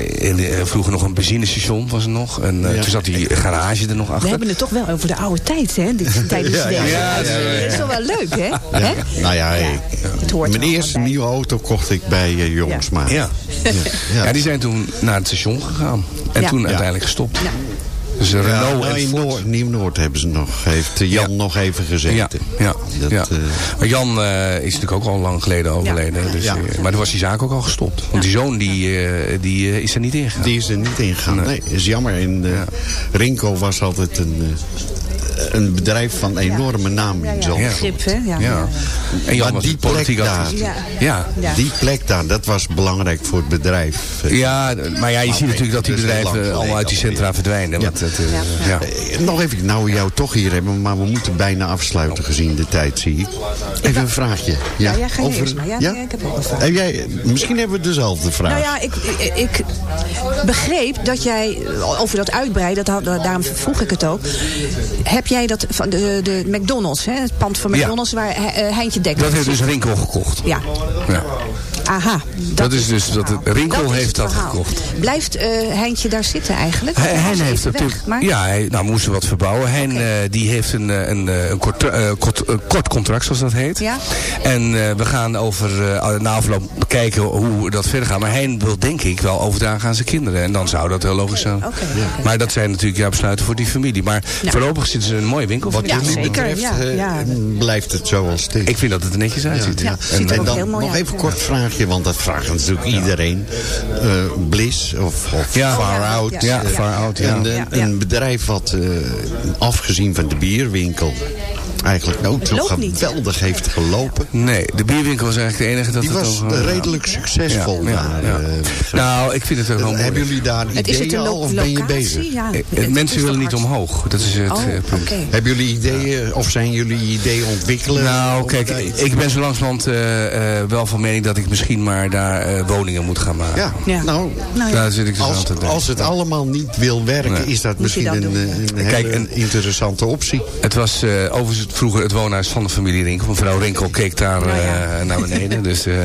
vroeger nog een benzinestation was er nog. En eh, Ja. toen zat die garage er nog We achter. hebben het toch wel over de oude tijd, hè? Dit, tijdens Ja, ja, ja, ja, ja, ja. Dat is toch wel leuk, hè? Ja. Hè? Nou ja, ik- Het hoort mijn er eerste nieuwe auto kocht ik bij eh, Jongsma. Ja. Ja. Ja. die zijn toen naar het station gegaan. En Ja. toen Ja. uiteindelijk gestopt. Ja. Dus Ja, Renault nou, en in Ford. Noord, Nieuw-Noord hebben ze nog, heeft eh, Jan Ja. nog even gezeten. Ja, ja, Dat, ja. eh, maar Jan eh, is natuurlijk ook al lang geleden overleden. Dus, Ja. eh, maar toen was die zaak ook al gestopt. Want die zoon die, eh, die, eh, is er niet ingegaan. die is er niet ingegaan. Nee. Nee, is jammer. En eh, Rinko was altijd een, eh, een bedrijf van enorme naam Ja, in ja, Zandvoort. grip, hè? Ja, Ja. En Jan Maar was die plek daar-. Ja. Ja. Ja. Die plek daar, dat was belangrijk voor het bedrijf. Eh, Ja, maar ja, je ziet natuurlijk dat die dat bedrijven allemaal uit die centra verdwijnen. Want het, eh, ja. Eh, Nog even, nou we jou toch hier hebben, maar we moeten bijna afsluiten gezien de tijd, zie ik. Even een vraagje. Ja, jij ga je eerst maar. Ja, ja, ik heb ook een vraag. Heb jij, misschien hebben we dezelfde vraag. Nou ja, ik, ik, ik begreep dat jij over dat uitbreiden, dat, daarom vroeg ik het ook. Heb jij dat van de, de McDonald's, hè, het pand van. McDonald's waar eh, Heintje Dekker Dat heeft dus Rinkel gekocht. Ja, Ja. Aha. Dat is dus dat het- Rinkel heeft het dat gekocht. Blijft eh, Heintje daar zitten eigenlijk? Hij, heeft natuurlijk. maar- Ja, hij nou, moest wat verbouwen. Hij eh, die heeft een, eh, een, eh, een, kort, eh, kort, een kort contract, zoals dat heet. Ja. En eh, we gaan over eh, na afloop bekijken hoe dat verder gaat. Maar hij wil denk ik wel overdragen aan zijn kinderen. En dan zou dat heel logisch zijn. oké. Maar dat zijn natuurlijk ja, besluiten voor die familie. Maar Ja. voorlopig zitten ze in een mooie winkel. Wat jullie betreft ja, eh, ja. blijft het zoals het is. Ik vind dat het er netjes uitziet. Ja, En, ziet er en dan heel mooi nog uit, even kort vraagje, want dat vraagt natuurlijk iedereen. Eh, Bliss of, of Ja. Far Out. ja, far out, ja. Een, eh, een bedrijf wat, eh, afgezien van de bierwinkel, eigenlijk ook zo geweldig heeft gelopen. Nee, de bierwinkel was eigenlijk de enige dat Die het was eh, redelijk succesvol ja, ja, daar. ja. eh, Nou, ik vind het er wel mooi. Hebben jullie daar het ideeën al of ben je bezig? Ja, Eh, mensen willen niet omhoog. Dat is het Oh, punt. Hebben jullie ideeën of zijn jullie ideeën ontwikkelen? Nou, kijk, ik ben zo langzamerhand eh, eh, wel van mening dat ik misschien maar daar eh, woningen moet gaan maken. Ja, Ja. nou, Nou. Daar zit ik dus aan te denken. als het allemaal niet wil werken, Nee. is dat misschien een, hele interessante optie. Het was, eh, overigens, vroeger het woonhuis van de familie Rinkel. Mevrouw Rinkel keek daar eh, naar beneden. Dus, eh,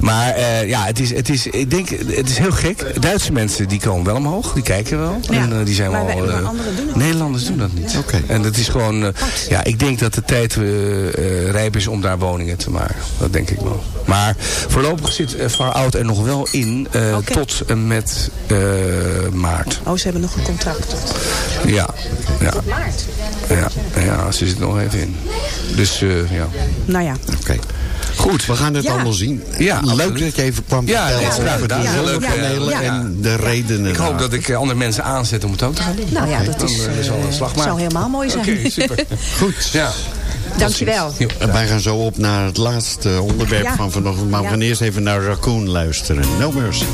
maar eh, ja, het is, het is, ik denk, het is heel gek. Duitse mensen die komen wel omhoog, die kijken wel. Ja, En, die zijn maar wel, wij- eh, doen Nederlanders doen dat niet. En dat is gewoon, ja, ik denk dat de tijd rijp is om daar woningen te maken. Dat denk ik wel. Maar voorlopig zit uh, Far Out er nog wel in eh, Oké. tot en met eh, maart. Oh, ze hebben nog een contract tot, Ja, ja, tot maart. ja, ja, ze zit nog even in. Dus eh, ja. Nou ja. Oké. Goed. We gaan het Ja. allemaal zien. Ja, Leuk absoluut. dat je even kwam Ja, vertellen over gedaan. de zonnepanelen ja. en de redenen. Ik hoop daar. dat ik eh, andere mensen aanzet om het ook te gaan doen. Nou ja, dat is, eh, is wel een eh, slag zou helemaal mooi zijn. Oké, super. Goed. Ja. Dankjewel. En Wij gaan zo op naar het laatste onderwerp Ja. van vanochtend. Maar we gaan eerst even naar Raccoon luisteren. No Mercy.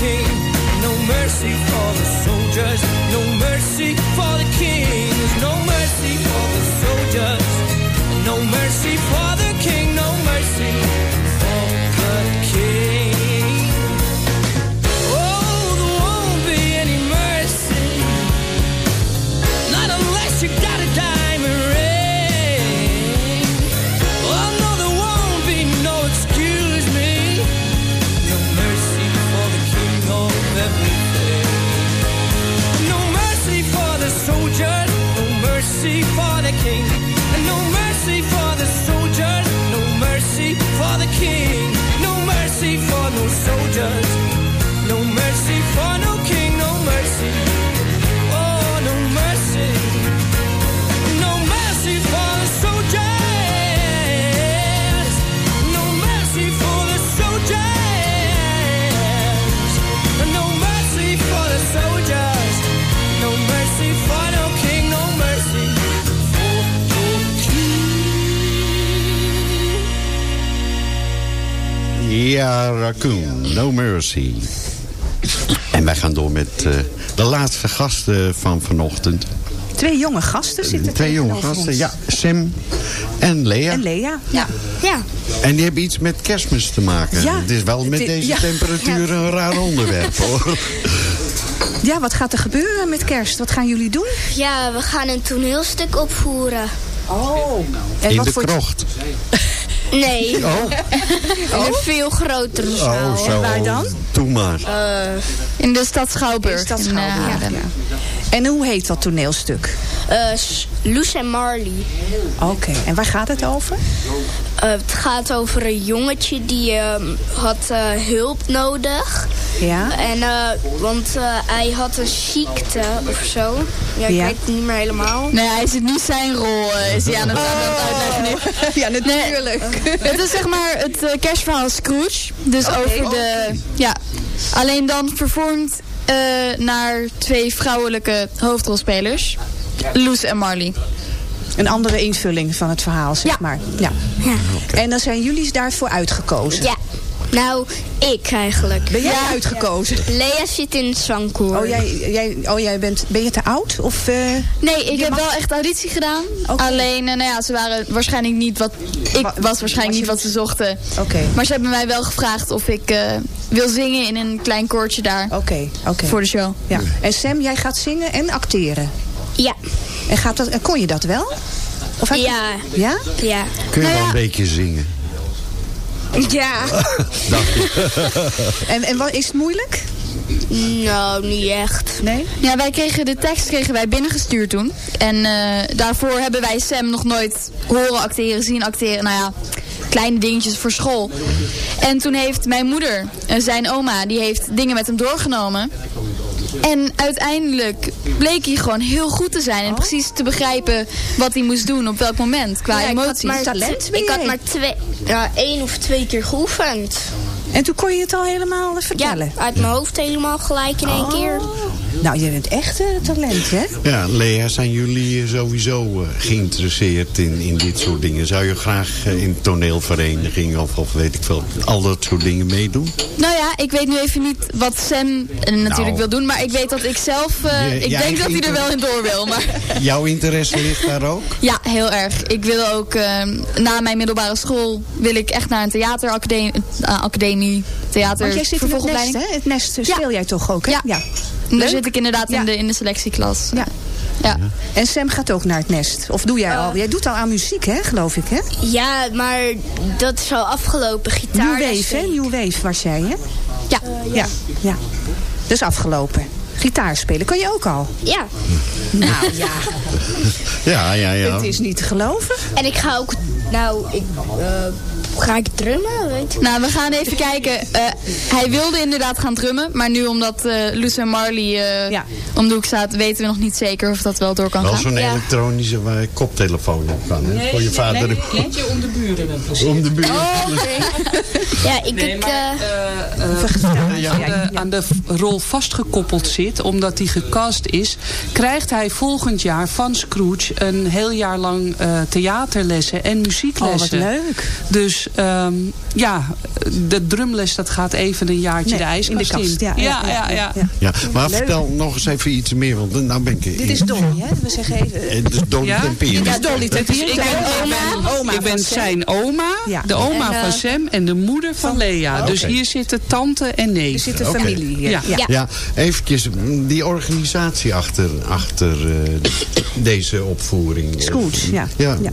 King, no mercy for the soldiers, Ja, Raccoon. No Mercy. En wij gaan door met eh, de laatste gasten van vanochtend. Twee jonge gasten zitten Twee jonge gasten, ons. ja. Sam en Lea. En Lea, ja. Ja. En die hebben iets met kerstmis te maken. Ja. Het is wel met deze ja. temperaturen een raar onderwerp hoor. Ja, wat gaat er gebeuren met kerst? Wat gaan jullie doen? Ja, we gaan een toneelstuk opvoeren. Oh. En In wat de voor krocht. Nee. Oh. In een veel grotere zaal. Oh, zo. Waar dan? Doe maar. in de stad Schouwburg. In de stad Schouwburg, ja. En hoe heet dat toneelstuk? Loes en Marley. Oké, en waar gaat het over? Eh, het gaat over een jongetje die ehm, had eh, hulp nodig. Ja. En, eh, want eh, hij had een ziekte of zo. Ja, ik Ja. weet het niet meer helemaal. Nee, hij zit nu zijn rol eh, is hij aan het, het uitleggen nu. Ja, natuurlijk. Het is zeg maar het kerstverhaal Scrooge. Dus over de... Ja, alleen dan vervormd naar twee vrouwelijke hoofdrolspelers. Loes en Marley. Een andere invulling van het verhaal, zeg Ja. maar. Ja. En dan zijn jullie daarvoor uitgekozen. Ja. Nou, Ik eigenlijk. Ben jij uitgekozen? Lea zit in het zangkoor. Oh, jij, jij, oh, jij bent, ben je te oud? Of, eh, Nee, ik heb mag- wel echt auditie gedaan. Alleen, eh, nou ja, ze waren waarschijnlijk niet wat... Ik was waarschijnlijk niet wat ze zochten. Oké. Maar ze hebben mij wel gevraagd of ik eh, wil zingen in een klein koortje daar. Oké, oké. Voor de show. Ja. En Sam, jij gaat zingen en acteren. Ja. En, gaat dat, en kon je dat wel? Of had je- Ja. Ja? Ja. Kun je Nou wel ja. een beetje zingen? Ja. Dacht. En, en wat, is het moeilijk? Nou, niet echt. Nee? Ja, wij kregen de tekst kregen wij binnengestuurd toen. En eh, daarvoor hebben wij Sam nog nooit horen acteren, zien acteren. Nou ja, kleine dingetjes voor school. En toen heeft mijn moeder, zijn oma, die heeft dingen met hem doorgenomen. En uiteindelijk bleek hij gewoon heel goed te zijn. En precies te begrijpen wat hij moest doen op welk moment. Qua Ja, ik had emoties. maar, Talent ik had maar twee, ja, één of twee keer geoefend. En toen kon je het al helemaal eh, Ja, vertellen? uit mijn hoofd helemaal gelijk in één keer. Nou, je bent echt eh, talent, hè? Ja, Lea, zijn jullie eh, sowieso eh, geïnteresseerd in, in dit soort dingen? Zou je graag in toneelvereniging of, of weet ik veel, al dat soort dingen meedoen? Nou ja, ik weet nu even niet wat Sam natuurlijk Nou. wil doen. Maar ik weet dat ik zelf... eh, Je- ik denk dat hij er wel in door wil. Maar Jouw interesse ligt daar ook? ja, heel erg. Ik wil ook... eh, na mijn middelbare school wil ik echt naar een theateracademie... academie, theater, Want jij zit in het nest, hè? Het nest speel jij toch ook, hè? Ja. ja. En Daar Leuk. zit ik inderdaad Ja. in, de, in de selectieklas. Ja. Ja. En Sam gaat ook naar het nest. Of doe jij al? Jij doet al aan muziek, hè, geloof ik, hè? Ja, maar dat is al afgelopen. Gitaar. New Wave, hè? New Wave was jij, hè? Ja. Ja, ja. Dat is afgelopen. Gitaar spelen, kan je ook al? Ja. Nou ja, Ja, ja, ja. het is niet te geloven. En ik ga ook, nou, ik, eh, ga ik drummen, weet je? Nou, we gaan even kijken. Eh, hij wilde inderdaad gaan drummen. Maar nu omdat eh Loes en Marley eh, om de hoek staat... weten we nog niet zeker of dat wel door kan Wel gaan. zo'n elektronische waar je koptelefoon op kan, hè? Voor je vader. Eentje om de buren dan precies. Om de buurt. Ja, ik, Nee, eh, eh, eh, aan, de, aan de rol vastgekoppeld zit, omdat hij gecast is, krijgt hij volgend jaar van Scrooge een heel jaar lang eh, theaterlessen en muzieklessen. Oh, wat leuk. Dus ehm, ja, de drumles dat gaat even een jaartje Nee, de ijskast in de kast, ja, ja, ja, ja, ja. Ja, maar Leuk. vertel nog eens even iets meer, want nou ben ik... Dit is Dolly, hè? We zeggen even... Het is Dolly Ja? Tempier. Ja, Dolly is, ik ben, oma. Oma ik ben zijn oma, Ja. de oma En, eh, van Sam en de moeder van Lea. Ah, Dus hier zitten tante en neef. Er zit een Oké. familie hier. Ja. Ja. Ja, eventjes die organisatie achter, achter eh, deze opvoering. Ja. ja. Ja.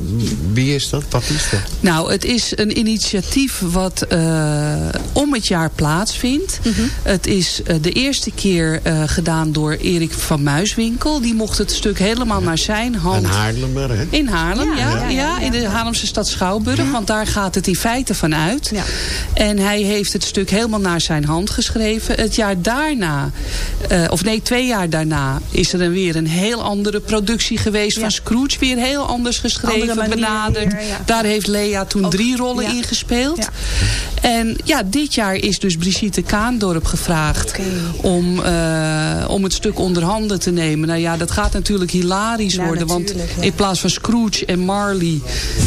Wie is dat? Wat is dat? Nou, het is een initiatief wat eh, om het jaar plaatsvindt. Mhm. Het is eh, de eerste keer eh, gedaan door Erik van Muiswinkel. Die mocht het stuk helemaal naar zijn hand. Een Haarlemmer, hè? In Haarlem, ja. Ja, Ja, ja, ja, in de. Haarlemse stad Schouwburg. Want daar gaat het in feite van uit. Ja. En hij heeft het stuk helemaal naar zijn hand geschreven. Het jaar daarna, eh, of nee, twee jaar daarna... is er dan weer een heel andere productie geweest van Scrooge. Weer heel anders geschreven, benaderd. weer, ja. Daar heeft Lea toen Ook, drie rollen ja. in gespeeld. Ja. En ja, dit jaar is dus Brigitte Kaandorp gevraagd... Om, eh, om het stuk onder handen te nemen. Nou ja, dat gaat natuurlijk hilarisch Ja, worden. Want ja. in plaats van Scrooge en Marley...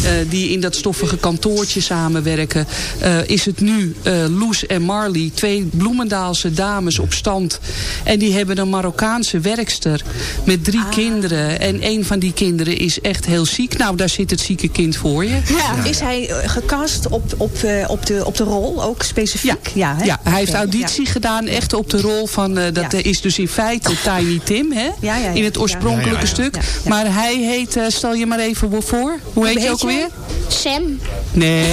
eh, die in dat stoffige kantoortje samenwerken... eh, is het nu eh, Loes en Marley, twee Bloemendaalse dames op stand. En die hebben een Marokkaanse werkster met drie Ah. kinderen. En een van die kinderen is echt heel ziek. Nou, daar zit het zieke kind voor je. Ja. Is hij eh, op, op, eh, op, de, op de rol ook specifiek? Ja, hè? Ja, hij heeft auditie gedaan echt op de rol van... eh, dat Ja. is dus in feite Tiny Tim, hè? Ja, ja, ja. In het oorspronkelijke Ja, ja, ja. stuk. Ja, ja. Maar hij heet, eh, stel je maar even voor. Hoe heet je heet ook alweer? Sam. Nee,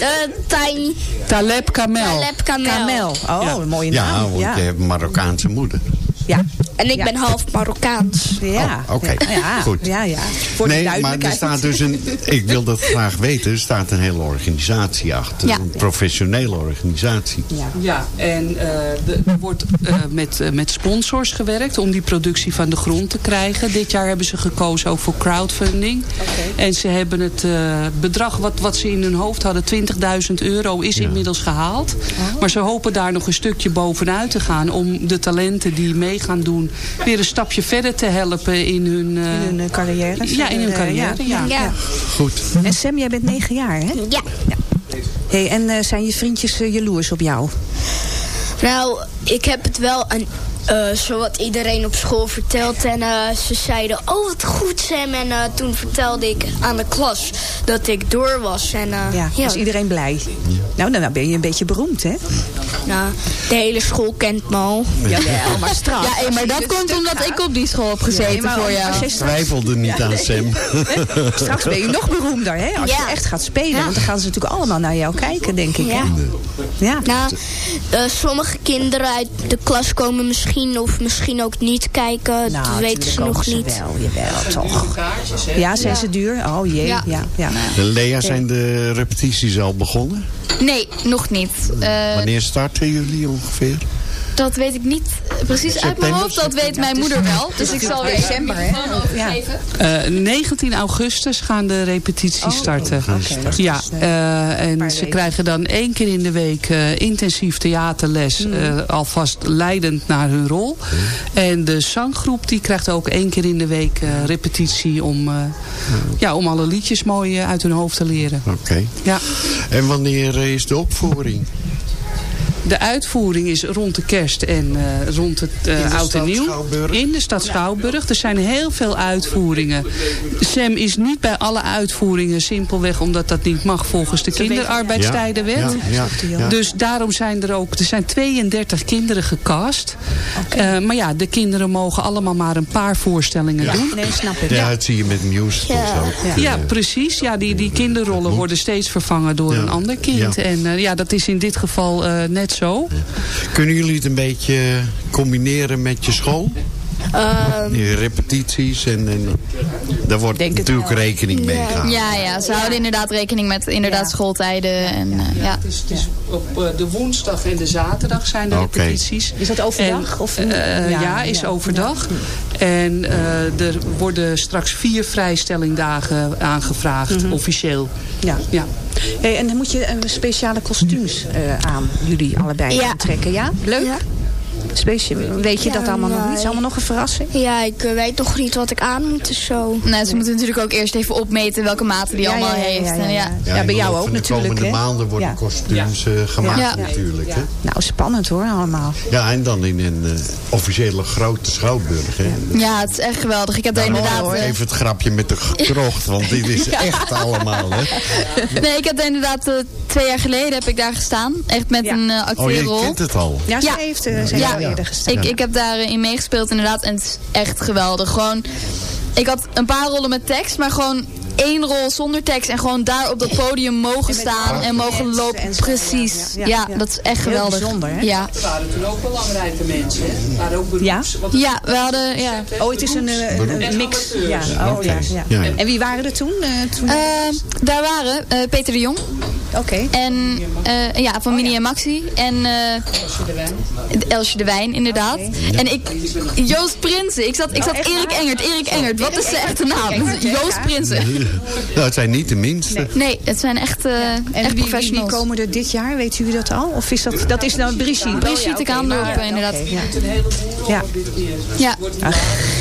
Eh, Tiny. Taleb Kamel. Taleb Kamel. Kamel. Oh, Ja. een mooie Ja, naam. want je hebt een Marokkaanse moeder. Ja. En ik Ja. ben half Marokkaans. Ja. Oh, oké. Ja, Goed. Ja, ja. Voor de nee, maar er duidelijkheid. staat dus een... Ik wil dat graag weten. Er staat een hele organisatie achter. Ja. Een professionele organisatie. Ja. Ja, en eh, de- er wordt eh, met, eh, met sponsors gewerkt om die productie van de grond te krijgen. Dit jaar hebben ze gekozen ook voor crowdfunding. En ze hebben het eh, bedrag wat, wat ze in hun hoofd hadden, 20.000 euro, is inmiddels gehaald. Maar ze hopen daar nog een stukje bovenuit te gaan om de talenten die mee gaan doen weer een stapje verder te helpen in hun... eh, In hun eh, carrière. Ja, in hun Eh, carrière, ja. Ja. Goed. En Sam, jij bent negen jaar, hè? Ja. Hey, en eh, zijn je vriendjes eh, jaloers op jou? Nou, ik heb het wel aan eh zowat iedereen op school verteld. En eh, ze zeiden, oh wat goed Sam. En eh, toen vertelde ik aan de klas dat ik door was. En, eh, Ja, is iedereen blij? Nou, nou, nou ben je een beetje beroemd, hè? Nou, de hele school kent me al. Jawel, maar straks. Ja, hey, maar dat komt omdat ik op die school heb gezeten voor jou. straks- Twijfelde niet aan Sam. Straks ben je nog beroemder, hè? Als je echt gaat spelen. Want dan gaan ze natuurlijk allemaal naar jou kijken, denk ik. Ja. Ja. Nou, sommige kinderen uit de klas komen misschien of misschien ook niet kijken. Nou, dat weten ze nog komen niet. Ze wel, jawel, toch. Ja, zijn ze duur? Oh jee, ja. Ja. ja, Lea, zijn de repetities al begonnen? Nee, nog niet. Eh, Wanneer starten jullie ongeveer? Dat weet ik niet precies uit mijn hoofd. Dat weet mijn moeder wel. Dus ik zal weer december, hè? Ja. Eh, 19 augustus gaan de repetities starten. ja, eh, en ze krijgen dan één keer in de week eh, intensief theaterles. eh, alvast leidend naar hun rol. En de zanggroep die krijgt ook één keer in de week eh, repetitie om, eh, ja, om alle liedjes mooi eh, uit hun hoofd te leren. Oké. Ja. En wanneer eh, is de opvoering? De uitvoering is rond de kerst en eh, rond het eh, In de oud en stad nieuw. Schouwburg? In de stad Schouwburg. Er zijn heel veel uitvoeringen. Sam is niet bij alle uitvoeringen simpelweg omdat dat niet mag volgens de kinderarbeidstijdenwet. Ja, ja, ja. Dus daarom zijn er ook, er zijn 32 kinderen gecast. Eh, maar ja, de kinderen mogen allemaal maar een paar voorstellingen doen. Nee, snap ik. Ja, dat zie je met musicals ook. Ja, precies. Ja, die, die kinderrollen worden steeds vervangen door Ja. een ander kind. Ja. En ja, dat is in dit geval eh, net zo. Kunnen jullie het een beetje combineren met je school? Ehm, Die repetities en, en daar wordt natuurlijk rekening mee gehouden. Ja, ja, ze houden inderdaad rekening met inderdaad schooltijden. En, eh, ja. Het is, het is op eh, de woensdag en de zaterdag zijn de repetities. Is dat overdag? En, of, eh, ja, is ja. overdag. En eh, er worden straks vier vrijstellingdagen aangevraagd, officieel. Ja. ja. Hey, en dan moet je eh, speciale kostuums eh, aan, jullie allebei Ja. aantrekken, ja? Leuk? Specia- weet je Ja, dat allemaal nog niet? Is nee. allemaal nog een verrassing? Ja, ik eh, weet nog niet wat ik aan moet dus zo. Nou, ze moeten natuurlijk ook eerst even opmeten welke maten die Ja, allemaal ja, heeft. ja, En ja, ja. ja. Ja, in bij jou ook van de natuurlijk, komende hè? maanden worden Ja. kostuums eh, gemaakt Ja. natuurlijk. Hè? Nou, spannend hoor, allemaal. Ja, en dan in een eh, officiële grote schouwburg. Hè? Ja, het is echt geweldig. Ik heb daar Nou, inderdaad... Even het grapje met de krocht, want dit is echt allemaal. Hè? Nee, ik heb daar inderdaad twee jaar geleden heb ik daar gestaan. Echt met een uh, Oh, je acteerrol. kent het al. Ja, ze heeft, eh, ze heeft Ja. eerder. Ik, ik heb daarin meegespeeld inderdaad en het is echt geweldig. Gewoon, ik had een paar rollen met tekst, maar gewoon één rol zonder tekst en gewoon daar op dat podium mogen staan en mogen lopen. en Precies. ja, Ja, ja, ja. dat is echt Heel geweldig. bijzonder, hè? Ja. Er waren toen ook belangrijke mensen. Hè? Waren ook beroeps. ja, we hadden... Ja. Oh, het is een, eh, een, een mix. Ja. Oh, ja, ja. Ja. En wie waren er toen? eh, toen? Eh, daar waren eh, Peter de Jong Oké. en eh, ja, van Mini en Maxi en eh, Elsje de Wijn inderdaad. En ik, Joost Prinsen. Ik zat, ik zat Erik Engert, Erik Engert. Wat is de echte naam? Joost Prinsen. Nou, het zijn niet de minste. Nee, het zijn echt, eh En echt wie, wie, wie professionals. komen er dit jaar? Weet u dat al? Of is dat, dat is nou Brigitte? Brigitte Oh, ja, maar- inderdaad. ja. Ja. Ja,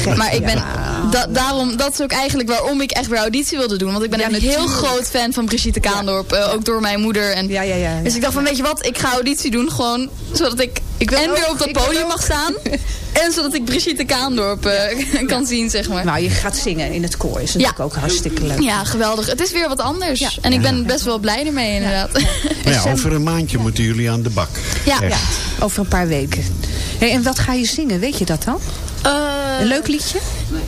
Gek, maar ik ben, ja. da- daarom, dat is ook eigenlijk waarom ik echt weer auditie wilde doen. Want ik ben Ja, een heel groot fan van Brigitte Kaandorp. eh, ook door mijn moeder. En, Ja, ja, ja. Dus ik dacht van, weet je wat, ik ga auditie doen. Gewoon zodat ik, wil en ook, weer op dat podium mag staan. en zodat ik Brigitte Kaandorp eh, kan zien, zeg maar. Nou, je gaat zingen in het koor. Is natuurlijk ook hartstikke leuk. Ja, geweldig. Het is weer wat anders. En ik ben best wel blij ermee, inderdaad. Ja, over een maandje moeten jullie aan de bak. Ja. Over een paar weken. Hey, en wat ga je zingen? Weet je dat dan? Een leuk liedje?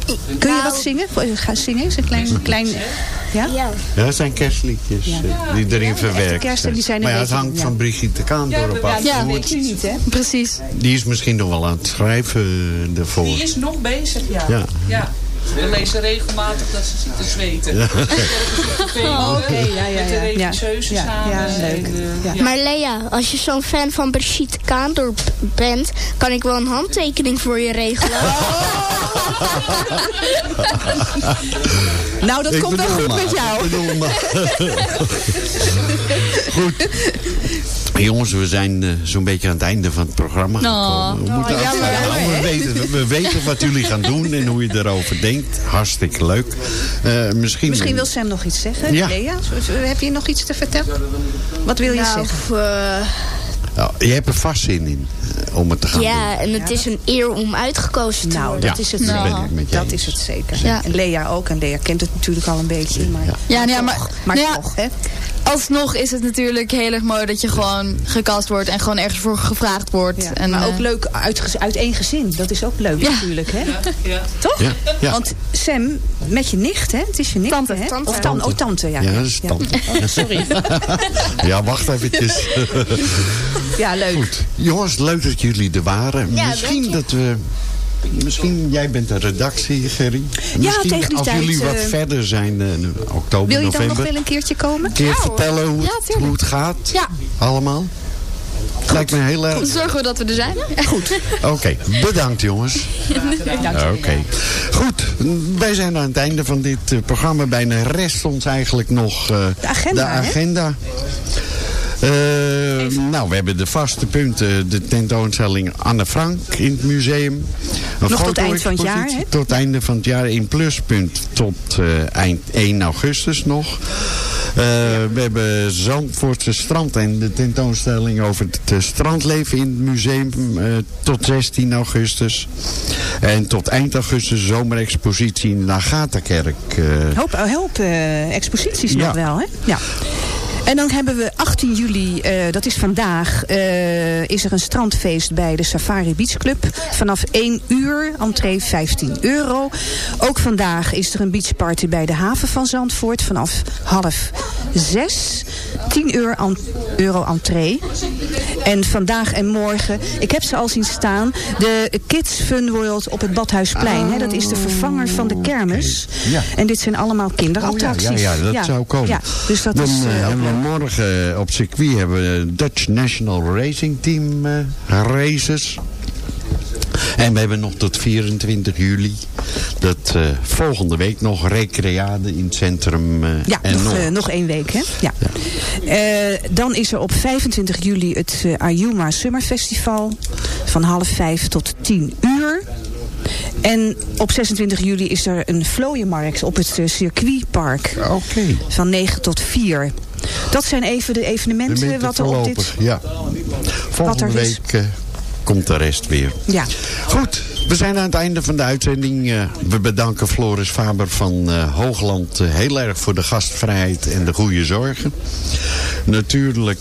Kun je nou- wat zingen? Ga zingen eens een klein... klein ja? Ja. Dat zijn kerstliedjes eh, die erin verwerkt kerst en die zijn Maar ja, het beetje- hangt ja. van Brigitte Kaandorp af. Ja, weet je niet, hè? Precies. Die is misschien nog wel aan het schrijven eh, ervoor. Die is nog bezig, ja. Ja. Ja. We lezen regelmatig dat ze zit te zweten. Ja. Oh, oké, ja, ja, Met de ja. regisseuse Ja, samen. ja, leuk. En, eh, Ja. ja. Maar Lea, als je zo'n fan van Brigitte Kaandorp bent, kan ik wel een handtekening voor je regelen. Nou, dat Ik komt wel goed maar, met jou. ik Jongens, we zijn eh, zo'n beetje aan het einde van het programma Nou, gekomen. We, moeten oh, jammer, afsluiten. jammer, we, weten, we weten wat jullie gaan doen en hoe je erover denkt. Hartstikke leuk. Eh, misschien, Misschien wil Sam nog iets zeggen. Ja. Lea, heb je nog iets te vertellen? Wat wil je Nou, zeggen? eh, Ja, je hebt er vast zin in om het te gaan doen. ja, en het is een eer om uitgekozen te Nou, worden. dat is het dat zeker. ben ik met je Dat eens. is het zeker. Ja. En Lea ook. En Lea kent het natuurlijk al een beetje. Maar, Ja, nou ja, maar, maar nou ja, toch, hè? alsnog is het natuurlijk heel erg mooi dat je gewoon gecast wordt en gewoon ergens voor gevraagd wordt. Ja, en, maar eh, ook leuk uit, uit één gezin. Dat is ook leuk Ja. natuurlijk, hè? Toch? Ja, ja. Want Sam, met je nicht, hè? Het is je nicht, Tante, hè? tante. Of tante. Oh, tante, ja. Ja, dat is tante. Sorry. Ja, wacht eventjes. Ja, leuk. Goed. Jongens, leuk dat jullie er waren. Ja, Misschien dat we... Misschien, jij bent de redactie, Gerry. Misschien als tijd, jullie wat eh, verder zijn, eh, oktober, Wil je dan nog wel een keertje komen? Een keer Ja, vertellen hoe, het, hoe het gaat? Ja. Allemaal? Lijkt me heel erg. Dan zorgen we dat we er zijn. Goed. Oké, bedankt jongens. Oké. Goed, wij zijn aan het einde van dit eh, programma. Bijna rest ons eigenlijk nog De agenda, de agenda. Nou, we hebben de vaste punten. De tentoonstelling Anne Frank in het museum. Een Nog tot eind van het jaar, hè? Tot einde van het jaar in pluspunt tot eh, eind 1 augustus nog. Eh, We hebben Zandvoortse strand en de tentoonstelling over het eh, strandleven in het museum eh, tot 16 augustus. En tot eind augustus zomerexpositie in de Agatha-kerk. eh, Hoop, hoop eh, exposities Ja. nog wel, hè? Ja. En dan hebben we 18 juli, eh, dat is vandaag, eh, is er een strandfeest bij de Safari Beach Club. Vanaf 1 uur, entree 15 euro. Ook vandaag is er een beachparty bij de haven van Zandvoort vanaf half 6. 10 euro, an- euro entree. En vandaag en morgen, ik heb ze al zien staan, de Kids Fun World op het Badhuisplein. Hè, dat is de vervanger van de kermis. Ja. En dit zijn allemaal kinderattracties. Oh, ja, ja, ja, dat zou komen. Dus dat Dan is eh, morgen op circuit hebben we het Dutch National Racing Team eh, races. En we hebben nog tot 24 juli. Dat eh, volgende week nog recreade in het centrum. eh, Ja, en nog, nog. nog één week. Hè? Ja. Dan is er op 25 juli het Ayuma Summer Festival. Van half vijf tot 10 uur. En op 26 juli is er een vlooienmarkt op het circuitpark. Oké. Van 9 tot 4. Dat zijn even de evenementen wat er op dit... Ja. Volgende er week eh, komt de rest weer. Ja. Goed, we zijn aan het einde van de uitzending. Eh, we bedanken Floris Faber van eh, Hoogland heel erg voor de gastvrijheid en de goede zorgen. Natuurlijk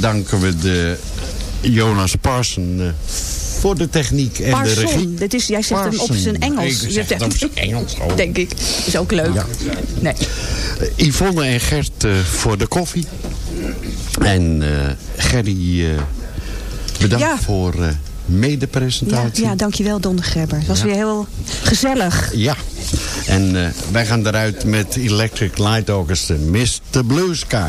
danken we de Jonas Parson eh, voor de techniek en de regie. Parson, dit is, jij zegt hem op Parson. zijn Engels. Ik Je zeg het op zijn Engels. Denk ik. Is ook leuk. Ja. Nee. Eh, Yvonne en Gert eh, voor de koffie. En eh Gerry, bedankt Ja. voor eh Ja, mede-presentatie. ja, dankjewel Don de. Het was Ja. weer heel gezellig. Ja, en wij gaan eruit met Electric Light Orchestra, Mr. Blue Sky.